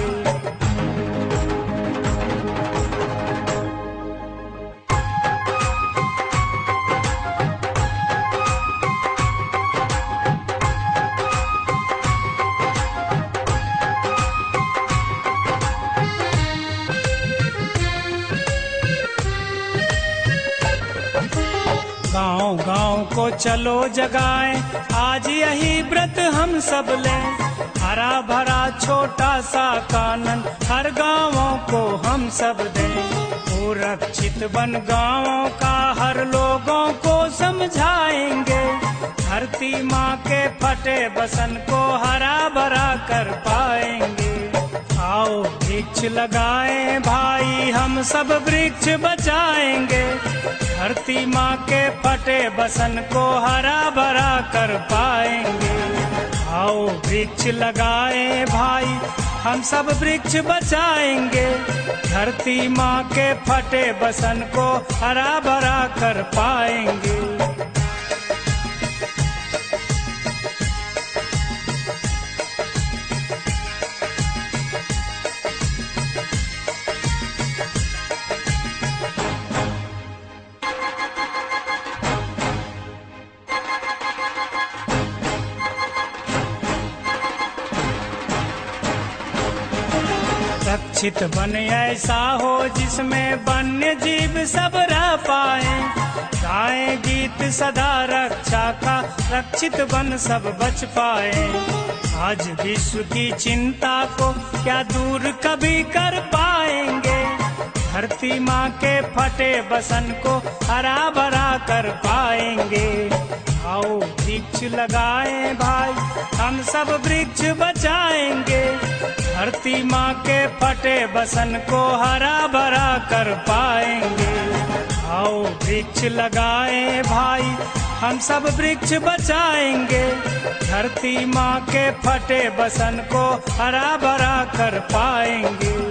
चलो जगाए। आज यही व्रत हम सब ले। हरा भरा छोटा सा कानन हर गाँवों को हम सब दे। सुरक्षित बन गाँवों का हर लोगों को समझाएँगे। धरती माँ के फटे बसन को हरा भरा कर पाएँगे। आओ वृक्ष लगाए, भाई, हम सब वृक्ष बचाएँगे। धरती माँ के फटे बसन को हरा भरा कर पाएँगे। आओ वृक्ष लगाए, भाई, हम सब वृक्ष बचाएँगे। धरती माँ के फटे बसन को हरा भरा कर पाएँगे। रक्षित बन ऐसा हो जिसमें वन्य जीव सब रह पाए। गाए गीत सदा रक्षा का रक्षित बन सब बच पाए। आज विश्व की चिंता को क्या दूर कभी कर पाएँगे? धरती माँ के फटे बसन को हरा भरा कर पाएँगे। आओ वृक्ष लगाए भाई, हम सब वृक्ष बचाएँगे। धरती माँ के फटे बसन को हरा भरा कर पाएँगे। आओ वृक्ष लगाए भाई, हम सब वृक्ष बचाएँगे। धरती माँ के फटे बसन को हरा भरा कर पाएँगे।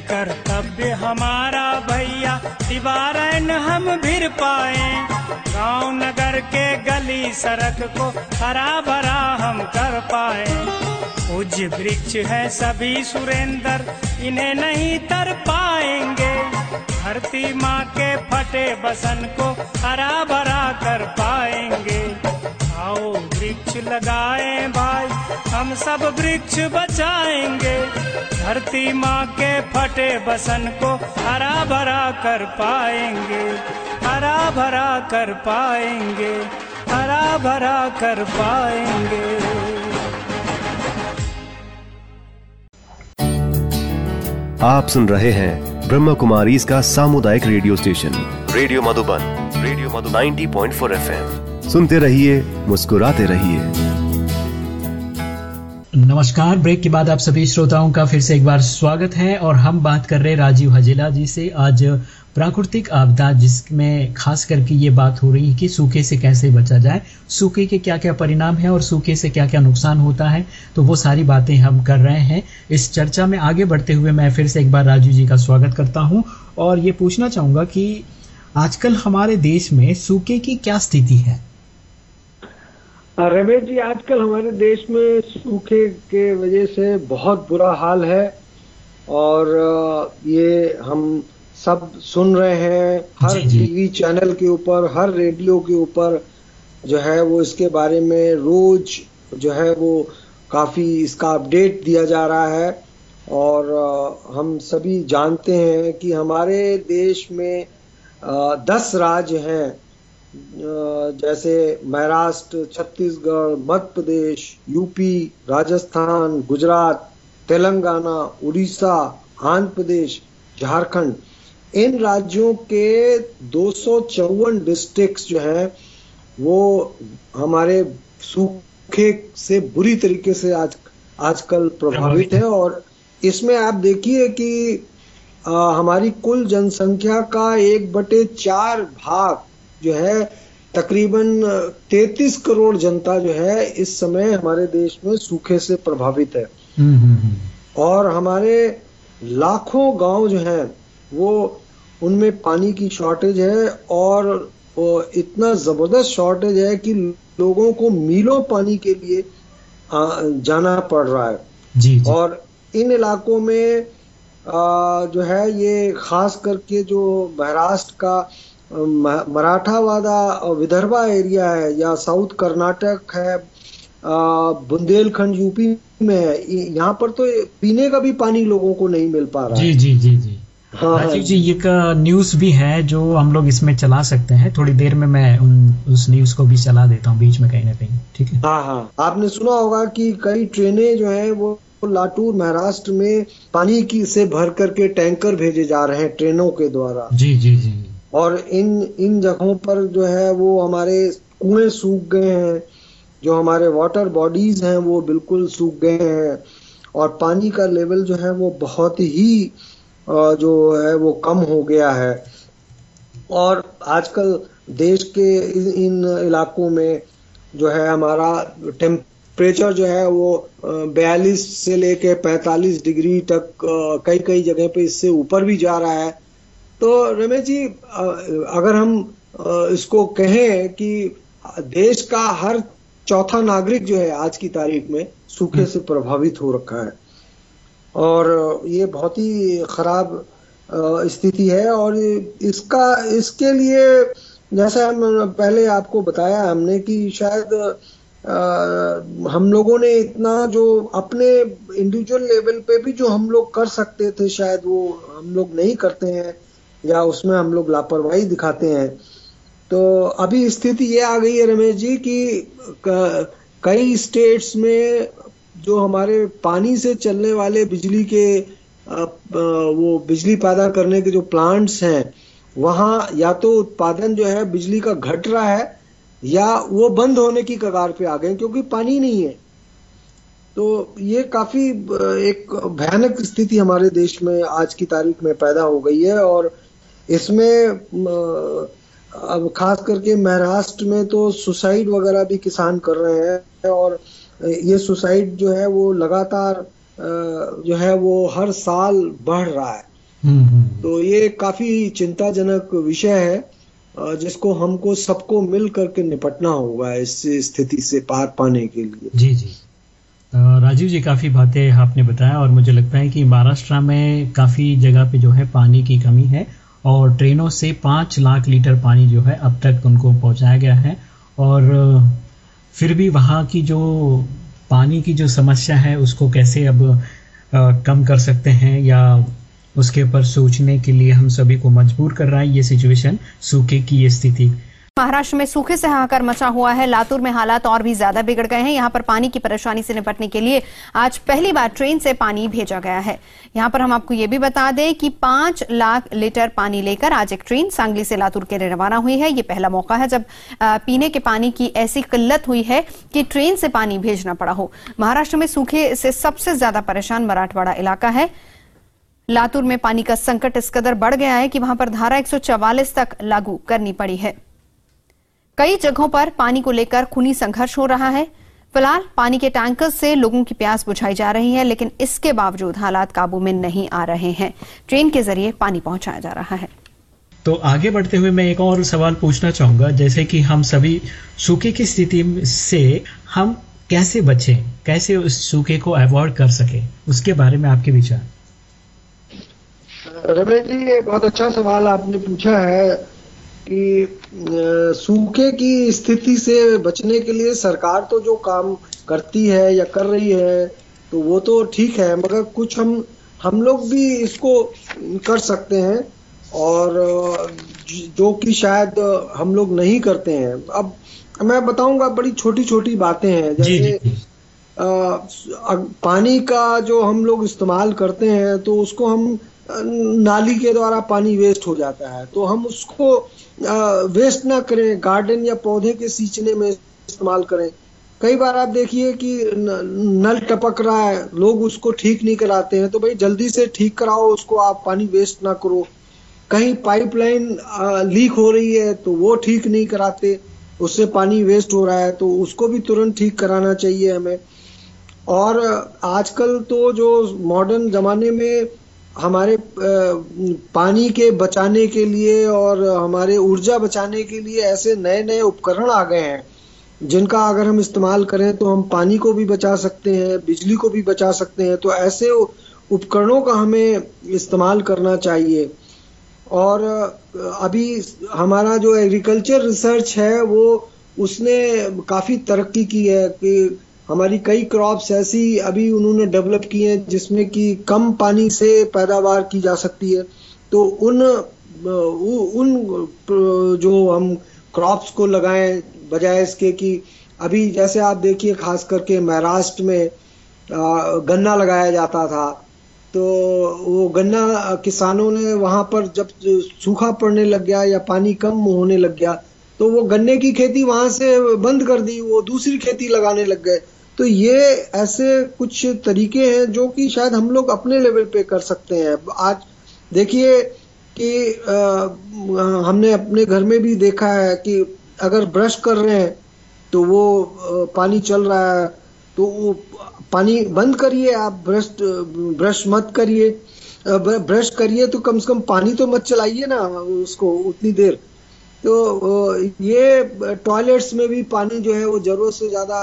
कर्तव्य हमारा भैया दीवारन हम भिर पाए। गाँव नगर के गली सड़क को हरा भरा हम कर पाए। उज वृक्ष है सभी सुरेंद्र, इन्हें नहीं तर पाएँगे। धरती माँ के फटे बसन को हरा भरा कर पाएँगे। आओ वृक्ष लगाए भाई, हम सब वृक्ष बचाएँगे। धरती माँ के फटे बसन को हरा भरा कर पाएँगे हरा भरा कर पाएँगे हरा भरा कर पाएँगे। आप सुन रहे हैं ब्रह्म कुमारी इसका सामुदायिक radio station, radio Madhuban, radio Madhu 90.4 FM. सुनते रहिए, मुस्कुराते रहिए। नमस्कार, ब्रेक के बाद आप सभी श्रोताओं का फिर से एक बार स्वागत है और हम बात कर रहे हैं राजीव हजेला जी से। आज प्राकृतिक आपदा जिसमें खास करके ये बात हो रही है कि सूखे से कैसे बचा जाए, सूखे के क्या क्या परिणाम है और सूखे से क्या क्या नुकसान होता है तो वो सारी बातें हम कर रहे हैं। इस चर्चा में आगे बढ़ते हुए मैं फिर से एक बार राजू जी का स्वागत करता हूँ और ये पूछना चाहूँगा कि आजकल हमारे देश में सूखे की क्या स्थिति है? रमेश जी आजकल हमारे देश में सूखे के वजह से बहुत बुरा हाल है और ये हम सब सुन रहे हैं हर टीवी चैनल के ऊपर हर रेडियो के ऊपर जो है वो इसके बारे में रोज जो है वो काफ़ी इसका अपडेट दिया जा रहा है और हम सभी जानते हैं कि हमारे देश में दस राज्य हैं जैसे महाराष्ट्र छत्तीसगढ़ मध्य प्रदेश यूपी राजस्थान गुजरात तेलंगाना उड़ीसा आंध्र प्रदेश झारखंड। इन राज्यों के दो डिस्ट्रिक्ट्स जो है वो हमारे सूखे से बुरी तरीके से आज आजकल प्रभावित है और इसमें आप देखिए कि आ, हमारी कुल जनसंख्या का एक बटे चार भाग जो है तकरीबन 33 करोड़ जनता जो है इस समय हमारे देश में सूखे से प्रभावित है हम्म, हम्म, हम्म। और हमारे लाखों गाँव जो है वो उनमें पानी की शॉर्टेज है और इतना ज़बरदस्त शॉर्टेज है कि लोगों को मीलों पानी के लिए जाना पड़ रहा है जी, जी। और इन इलाकों में जो है ये खास करके जो महाराष्ट्र का मराठावादा विदर्भा एरिया है या साउथ कर्नाटक है बुंदेलखंड यूपी में है यहाँ पर तो पीने का भी पानी लोगों को नहीं मिल पा रहा जी जी जी जी। हाँ, राजीव जी एक न्यूज़ भी है जो हम लोग इसमें चला सकते हैं। थोड़ी देर में मैं उन उस न्यूज़ को भी चला देता हूँ बीच में कहीं ना कहीं ठीक है? हाँ हाँ। आपने सुना होगा कि कई ट्रेनें जो है वो लाटूर महाराष्ट्र में पानी की से भर करके टैंकर भेजे जा रहे हैं ट्रेनों के द्वारा। जी जी जी। और इन इन जगहों पर जो है वो हमारे कुएँ सूख गए हैं, जो हमारे वाटर बॉडीज हैं, वो बिल्कुल सूख गए हैं। और पानी का लेवल जो है वो बहुत ही जो है वो कम हो गया है। और आजकल देश के इन इलाकों में जो है हमारा टेम्परेचर जो है वो बयालीस से लेके 45 डिग्री तक कई कई जगह पे इससे ऊपर भी जा रहा है। तो रमेश जी अगर हम इसको कहें कि देश का हर चौथा नागरिक जो है आज की तारीख में सूखे से प्रभावित हो रखा है। और ये बहुत ही खराब स्थिति है और इसका इसके लिए जैसा हम पहले आपको बताया हमने कि शायद आ, हम लोगों ने इतना जो अपने इंडिविजुअल लेवल पे भी जो हम लोग कर सकते थे शायद वो हम लोग नहीं करते हैं। या उसमें हम लोग लापरवाही दिखाते हैं। तो अभी स्थिति ये आ गई है रमेश जी कि कई स्टेट्स में जो हमारे पानी से चलने वाले बिजली के वो बिजली पैदा करने के जो प्लांट्स हैं, वहाँ या तो उत्पादन जो है बिजली का घट रहा है या वो बंद होने की कगार पे आ गए क्योंकि पानी नहीं है। तो ये काफ़ी एक भयानक स्थिति हमारे देश में आज की तारीख में पैदा हो गई है और इसमें अब खास करके महाराष्ट्र में तो सुसाइड वगैरह भी किसान कर रहे हैं और ये सुसाइड जो है वो लगातार जो है वो हर साल बढ़ रहा है। हम्म, हम्म। तो ये काफ़ी चिंताजनक विषय है जिसको हमको सबको मिल करके निपटना होगा इस स्थिति से पार पाने के लिए। जी जी। राजीव जी काफ़ी बातें आपने बताया और मुझे लगता है कि महाराष्ट्र में काफ़ी जगह पे जो है पानी की कमी है। और ट्रेनों से पाँच लाख लीटर पानी जो है अब तक उनको पहुँचाया गया है। और फिर भी वहाँ की जो पानी की जो समस्या है, उसको कैसे अब कम कर सकते हैं या उसके ऊपर सोचने के लिए हम सभी को मजबूर कर रहा है ये सिचुएशन सूखे की ये स्थिति। महाराष्ट्र में सूखे से हाहाकार मचा हुआ है। लातूर में हालात और भी ज़्यादा बिगड़ गए हैं। यहाँ पर पानी की परेशानी से निपटने के लिए आज पहली बार ट्रेन से पानी भेजा गया है। यहाँ पर हम आपको ये भी बता दें कि पाँच लाख लीटर पानी लेकर आज एक ट्रेन सांगली से लातूर के लिए रवाना हुई है। ये पहला मौका है जब पीने के पानी की ऐसी किल्लत हुई है कि ट्रेन से पानी भेजना पड़ा हो। महाराष्ट्र में सूखे से सबसे ज़्यादा परेशान मराठवाड़ा इलाका है। लातूर में पानी का संकट इस कदर बढ़ गया है कि वहाँ पर धारा 144 तक लागू करनी पड़ी है। कई जगहों पर पानी को लेकर खूनी संघर्ष हो रहा है। फ़िलहाल पानी के टैंकर से लोगों की प्यास बुझाई जा रही है लेकिन इसके बावजूद हालात काबू में नहीं आ रहे हैं। ट्रेन के ज़रिए पानी पहुँचाया जा रहा है। तो आगे बढ़ते हुए मैं एक और सवाल पूछना चाहूँगा। जैसे कि हम सभी सूखे की स्थिति से हम कैसे बचें? कैसे उस सूखे को अवॉइड कर सके? उसके बारे में आपके विचार। रमेश जी ये बहुत अच्छा सवाल आपने पूछा है। कि सूखे की स्थिति से बचने के लिए सरकार तो जो काम करती है या कर रही है तो वो तो ठीक है मगर कुछ हम हम लोग भी इसको कर सकते हैं और जो कि शायद हम लोग नहीं करते हैं अब मैं बताऊँगा बड़ी छोटी छोटी बातें हैं जैसे जी, जी. आ, पानी का जो हम लोग इस्तेमाल करते हैं तो उसको हम नाली के द्वारा पानी वेस्ट हो जाता है। तो हम उसको वेस्ट ना करें गार्डन या पौधे के सींचने में इस्तेमाल करें। कई बार आप देखिए कि नल टपक रहा है, लोग उसको ठीक नहीं कराते हैं तो भाई जल्दी से ठीक कराओ, उसको आप पानी वेस्ट ना करो। कहीं पाइपलाइन लीक हो रही है तो वो ठीक नहीं कराते, उससे पानी वेस्ट हो रहा है तो उसको भी तुरंत ठीक कराना चाहिए हमें। और आजकल तो जो मॉडर्न जमाने में हमारे पानी के बचाने के लिए और हमारे ऊर्जा बचाने के लिए ऐसे नए नए उपकरण आ गए हैं, जिनका अगर हम इस्तेमाल करें तो हम पानी को भी बचा सकते हैं, बिजली को भी बचा सकते हैं। तो ऐसे उपकरणों का हमें इस्तेमाल करना चाहिए। और अभी हमारा जो एग्रीकल्चर रिसर्च है, वो उसने काफ़ी तरक्की की है कि हमारी कई क्रॉप्स ऐसी अभी उन्होंने डेवलप की हैं जिसमें कि कम पानी से पैदावार की जा सकती है। तो उन उन जो हम क्रॉप्स को लगाएँ, बजाय इसके कि अभी जैसे आप देखिए खास करके महाराष्ट्र में गन्ना लगाया जाता था। तो वो गन्ना किसानों ने वहाँ पर जब सूखा पड़ने लग गया या पानी कम होने लग गया तो वो गन्ने की खेती वहाँ से बंद कर दी, वो दूसरी खेती लगाने लग गए। तो ये ऐसे कुछ तरीके हैं जो कि शायद हम लोग अपने लेवल पे कर सकते हैं। आज देखिए कि आ, हमने अपने घर में भी देखा है कि अगर ब्रश कर रहे हैं तो वो पानी चल रहा है तो वो पानी बंद करिए आप ब्रश ब्रश मत करिए। ब्रश करिए तो कम से कम पानी तो मत चलाइए ना उसको उतनी देर। तो ये टॉयलेट्स में भी पानी जो है वो ज़रूरत से ज़्यादा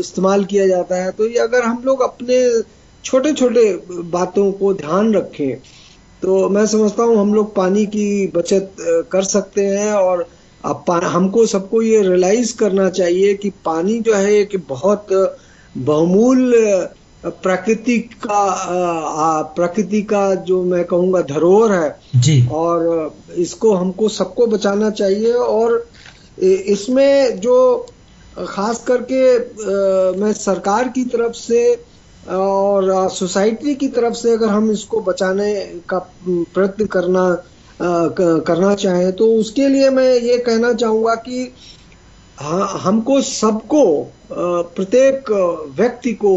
इस्तेमाल किया जाता है। तो ये अगर हम लोग अपने छोटे छोटे बातों को ध्यान रखें तो मैं समझता हूँ हम लोग पानी की बचत कर सकते हैं और हमको, सबको ये रियलाइज़ करना चाहिए कि पानी जो है एक बहुत बहुमूल्य प्रकृति का प्रकृति का जो मैं कहूँगा धरोहर है जी। और इसको हमको सबको बचाना चाहिए और इसमें जो खास करके मैं सरकार की तरफ़ से और सोसाइटी की तरफ़ से अगर हम इसको बचाने का प्रयत्न करना करना चाहें तो उसके लिए मैं ये कहना चाहूँगा कि हमको सबको प्रत्येक व्यक्ति को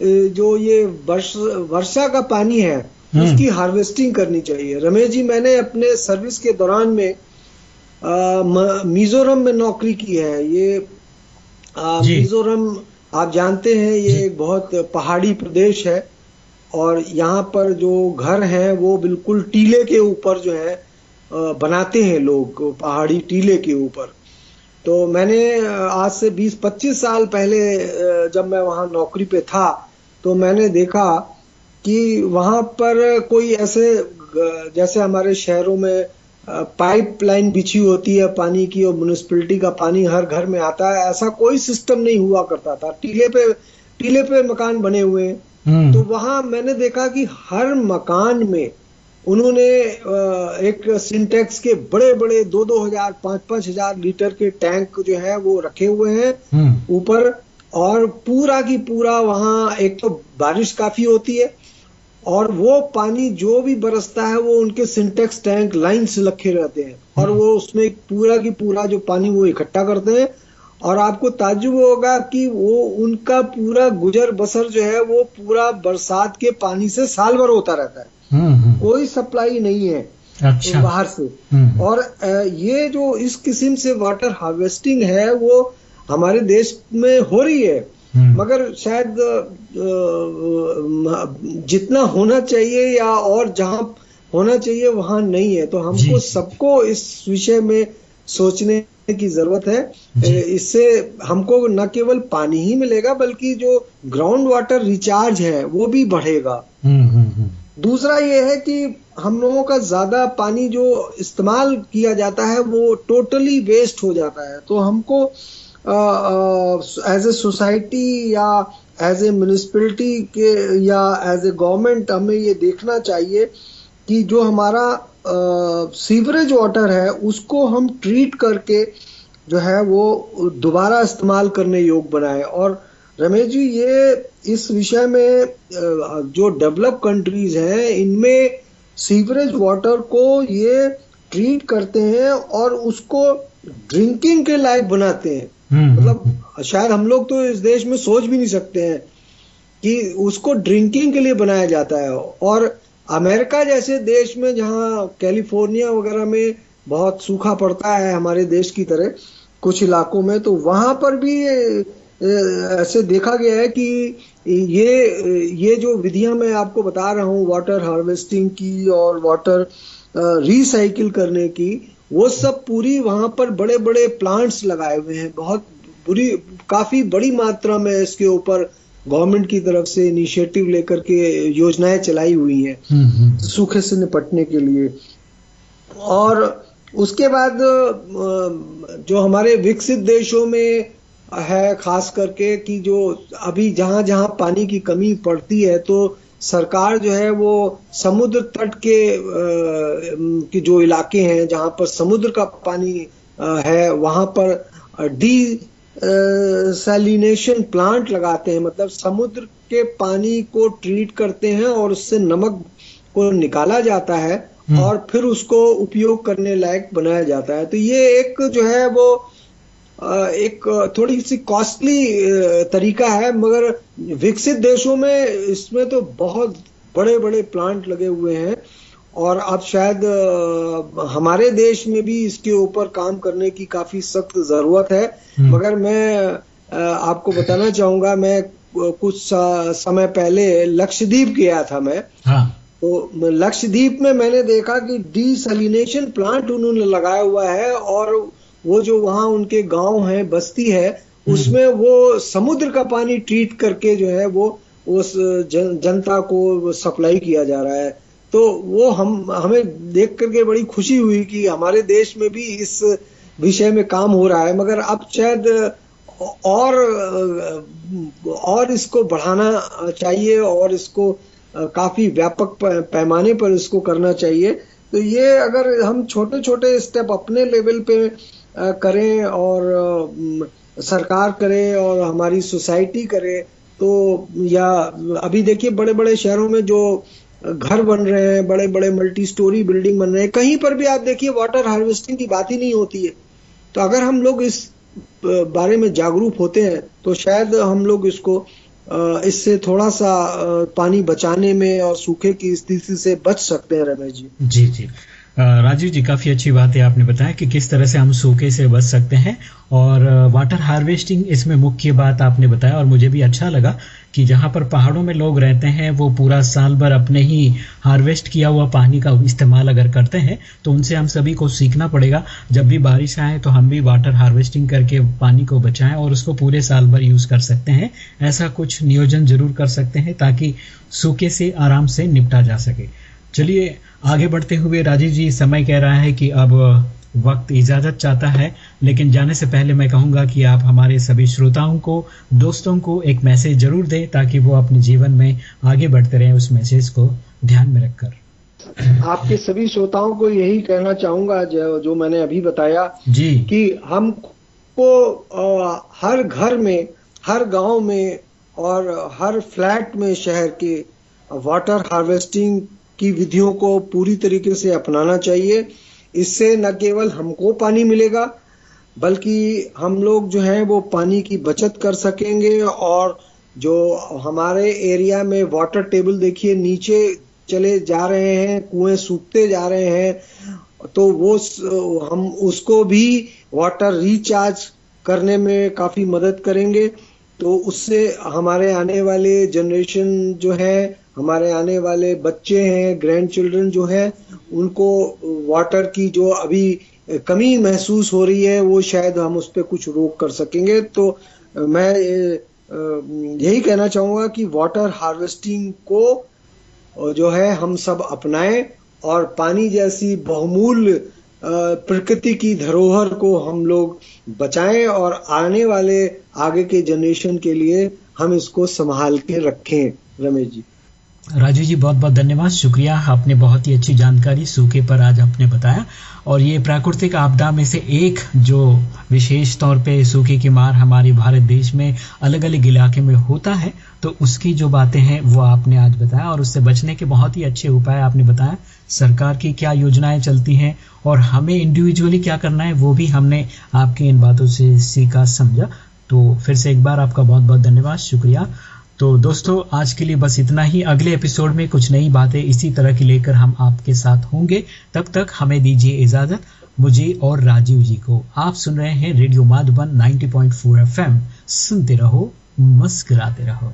जो ये वर्ष वर्षा का पानी है हम्म। उसकी हार्वेस्टिंग करनी चाहिए। रमेश जी मैंने अपने सर्विस के दौरान में मिजोरम में नौकरी की है। ये मिजोरम आप जानते हैं ये एक बहुत पहाड़ी प्रदेश है और यहाँ पर जो घर हैं वो बिल्कुल टीले के ऊपर जो है बनाते हैं लोग पहाड़ी टीले के ऊपर। तो मैंने आज से 20-25 साल पहले जब मैं वहाँ नौकरी पे था तो मैंने देखा कि वहाँ पर कोई ऐसे जैसे हमारे शहरों में पाइप लाइन बिछी होती है पानी की और म्यूनिसपैलिटी का पानी हर घर में आता है ऐसा कोई सिस्टम नहीं हुआ करता था टीले पे टीले पे मकान बने हुए हैं हम्म। तो वहाँ मैंने देखा कि हर मकान में उन्होंने एक सिंटेक्स के बड़े बड़े दो दो हज़ार पाँच पाँच हज़ार लीटर के टैंक जो है वो रखे हुए हैं हम्म। ऊपर और पूरा की पूरा वहाँ एक तो बारिश काफ़ी होती है और वो पानी जो भी बरसता है वो उनके सिंटेक्स टैंक लाइन से रखे रहते हैं और वो उसमें पूरा की पूरा जो पानी वो इकट्ठा करते हैं और आपको ताजुब होगा कि वो उनका पूरा गुजर बसर जो है वो पूरा बरसात के पानी से साल भर होता रहता है हम्म, हम्म। कोई सप्लाई नहीं है अच्छा। बाहर से हम्म। और ये जो इस किस्म से वाटर हार्वेस्टिंग है वो हमारे देश में हो रही है। मगर शायद जितना होना चाहिए या और जहाँ होना चाहिए वहाँ नहीं है। तो हमको सबको इस विषय में सोचने की ज़रूरत है। इससे हमको न केवल पानी ही मिलेगा बल्कि जो ग्राउंड वाटर रिचार्ज है वो भी बढ़ेगा। हम्म, हम्म, हम्म। दूसरा ये है कि हम लोगों का ज़्यादा पानी जो इस्तेमाल किया जाता है वो टोटली वेस्ट हो जाता है। तो हमको एज ए सोसाइटी या एज ए म्यूनिसपैलिटी के, या एज ए गवर्नमेंट हमें ये देखना चाहिए कि जो हमारा सीवरेज वाटर है, उसको हम ट्रीट करके जो है वो दोबारा इस्तेमाल करने योग बनाए। और रमेश जी, ये इस विषय में जो डेवलप कंट्रीज़ हैं, इनमें सीवरेज वाटर को ये ट्रीट करते हैं और उसको ड्रिंकिंग के लायक बनाते हैं। मतलब हम्म। शायद हम लोग तो इस देश में सोच भी नहीं सकते हैं कि उसको ड्रिंकिंग के लिए बनाया जाता है और अमेरिका जैसे देश में जहाँ कैलिफ़ोर्निया वगैरह में बहुत सूखा पड़ता है हमारे देश की तरह कुछ इलाकों में तो वहाँ पर भी ऐसे देखा गया है कि ये ये जो विधियाँ मैं आपको बता रहा हूँ वाटर हार्वेस्टिंग की और वाटर रिसाइकिल करने की वो सब पूरी वहाँ पर बड़े बड़े प्लांट्स लगाए हुए हैं। बहुत बुरी काफ़ी बड़ी मात्रा में इसके ऊपर गवर्नमेंट की तरफ़ से इनिशिएटिव लेकर के योजनाएँ चलाई हुई हैं। हम्म, हम्म। सूखे से निपटने के लिए। और उसके बाद जो हमारे विकसित देशों में है खास करके कि जो अभी जहाँ जहाँ पानी की कमी पड़ती है तो सरकार जो है वो समुद्र तट के की जो इलाके हैं जहाँ पर समुद्र का पानी है वहाँ पर डी सैलिनेशन प्लांट लगाते हैं मतलब समुद्र के पानी को ट्रीट करते हैं और उससे नमक को निकाला जाता है हम्म। और फिर उसको उपयोग करने लायक बनाया जाता है तो ये एक जो है वो एक थोड़ी सी कॉस्टली तरीका है मगर विकसित देशों में इसमें तो बहुत बड़े बड़े प्लांट लगे हुए हैं और अब शायद हमारे देश में भी इसके ऊपर काम करने की काफ़ी सख्त ज़रूरत है हम्म। मगर मैं आपको बताना चाहूँगा मैं कुछ समय पहले लक्षद्वीप गया था मैं हाँ। तो लक्षद्वीप में मैंने देखा कि डीसलिनेशन प्लांट उन्होंने लगाया हुआ है और वो जो वहाँ उनके गाँव है बस्ती है हम्म। उसमें वो समुद्र का पानी ट्रीट करके जो है वो उस जन, जनता को सप्लाई किया जा रहा है। तो वो हम हमें देख करके बड़ी खुशी हुई कि हमारे देश में भी इस विषय में काम हो रहा है। मगर अब शायद और और इसको बढ़ाना चाहिए और इसको काफ़ी व्यापक पैमाने पर इसको करना चाहिए। तो ये अगर हम छोटे छोटे स्टेप अपने लेवल पे करें और सरकार करे और हमारी सोसाइटी करे तो या, अभी देखिए बड़े बड़े शहरों में जो घर बन रहे हैं बड़े बड़े मल्टी स्टोरी बिल्डिंग बन रहे हैं, कहीं पर भी आप देखिए वाटर हार्वेस्टिंग की बात ही नहीं होती है। तो अगर हम लोग इस बारे में जागरूक होते हैं तो शायद हम लोग इसको इससे थोड़ा सा पानी बचाने में और सूखे की स्थिति से बच सकते हैं रमेश जी। जी जी। राजीव जी, काफ़ी अच्छी बात है आपने बताया कि किस तरह से हम सूखे से बच सकते हैं और वाटर हार्वेस्टिंग इसमें मुख्य बात आपने बताया और मुझे भी अच्छा लगा कि जहाँ पर पहाड़ों में लोग रहते हैं, वो पूरा साल भर अपने ही हार्वेस्ट किया हुआ पानी का इस्तेमाल अगर करते हैं तो उनसे हम सभी को सीखना पड़ेगा। जब भी बारिश आए तो हम भी वाटर हार्वेस्टिंग करके पानी को बचाएँ और उसको पूरे साल भर यूज़ कर सकते हैं। ऐसा कुछ नियोजन ज़रूर कर सकते हैं ताकि सूखे से, आराम से निपटा जा सके। चलिए आगे बढ़ते हुए राजीव जी समय कह रहा है कि अब वक्त इजाज़त चाहता है लेकिन जाने से पहले मैं कहूँगा कि आप हमारे सभी श्रोताओं को दोस्तों को एक मैसेज ज़रूर दें ताकि वो अपने जीवन में आगे बढ़ते रहें उस मैसेज को ध्यान में रखकर। आपके सभी श्रोताओं को यही कहना चाहूँगा जो, जो मैंने अभी बताया जी। कि हमको हर घर में हर गाँव में और हर फ्लैट में शहर के वाटर हार्वेस्टिंग की विधियों को पूरी तरीके से अपनाना चाहिए। इससे न केवल हमको पानी मिलेगा, बल्कि हम लोग जो है वो पानी की बचत कर सकेंगे और जो हमारे एरिया में वाटर टेबल देखिए, नीचे चले जा रहे हैं, कुएँ सूखते जा रहे हैं तो वो हम उसको भी वाटर रिचार्ज करने में काफ़ी मदद करेंगे। तो उससे हमारे आने वाले जनरेशन जो है, हमारे आने वाले बच्चे हैं ग्रैंड चिल्ड्रन जो है, उनको वाटर की जो अभी कमी महसूस हो रही है, वो शायद हम उस पर कुछ रोक कर सकेंगे। तो मैं यही कहना चाहूँगा कि वाटर हार्वेस्टिंग को जो है, हम सब अपनाएँ और पानी जैसी बहुमूल्य प्रकृति की धरोहर को हम लोग बचाएँ और आने वाले, आगे के जनरेशन के लिए हम इसको संभाल के रखें, रमेश जी। राजू जी, बहुत बहुत धन्यवाद। शुक्रिया, आपने बहुत ही अच्छी जानकारी सूखे पर आज आपने बताया। और ये प्राकृतिक आपदा में से एक जो विशेष तौर पे सूखे की मार हमारे भारत देश में अलग अलग इलाके में होता है तो उसकी जो बातें हैं, वो आपने आज बताया और उससे बचने के बहुत ही अच्छे उपाय आपने बताया सरकार की क्या योजनाएँ चलती हैं और हमें इंडिविजुअली क्या करना है, वो भी हमने आपकी इन बातों से सीखा, समझा। तो फिर से एक बार आपका बहुत बहुत धन्यवाद, शुक्रिया। तो दोस्तों, आज के लिए बस इतना ही। अगले एपिसोड में कुछ नई बातें इसी तरह की लेकर हम आपके साथ होंगे। तब तक हमें दीजिए इजाज़त। मुझे और राजीव जी को आप सुन रहे हैं रेडियो माधुबन 90.4 एफएम। सुनते रहो, मुस्कुराते रहो।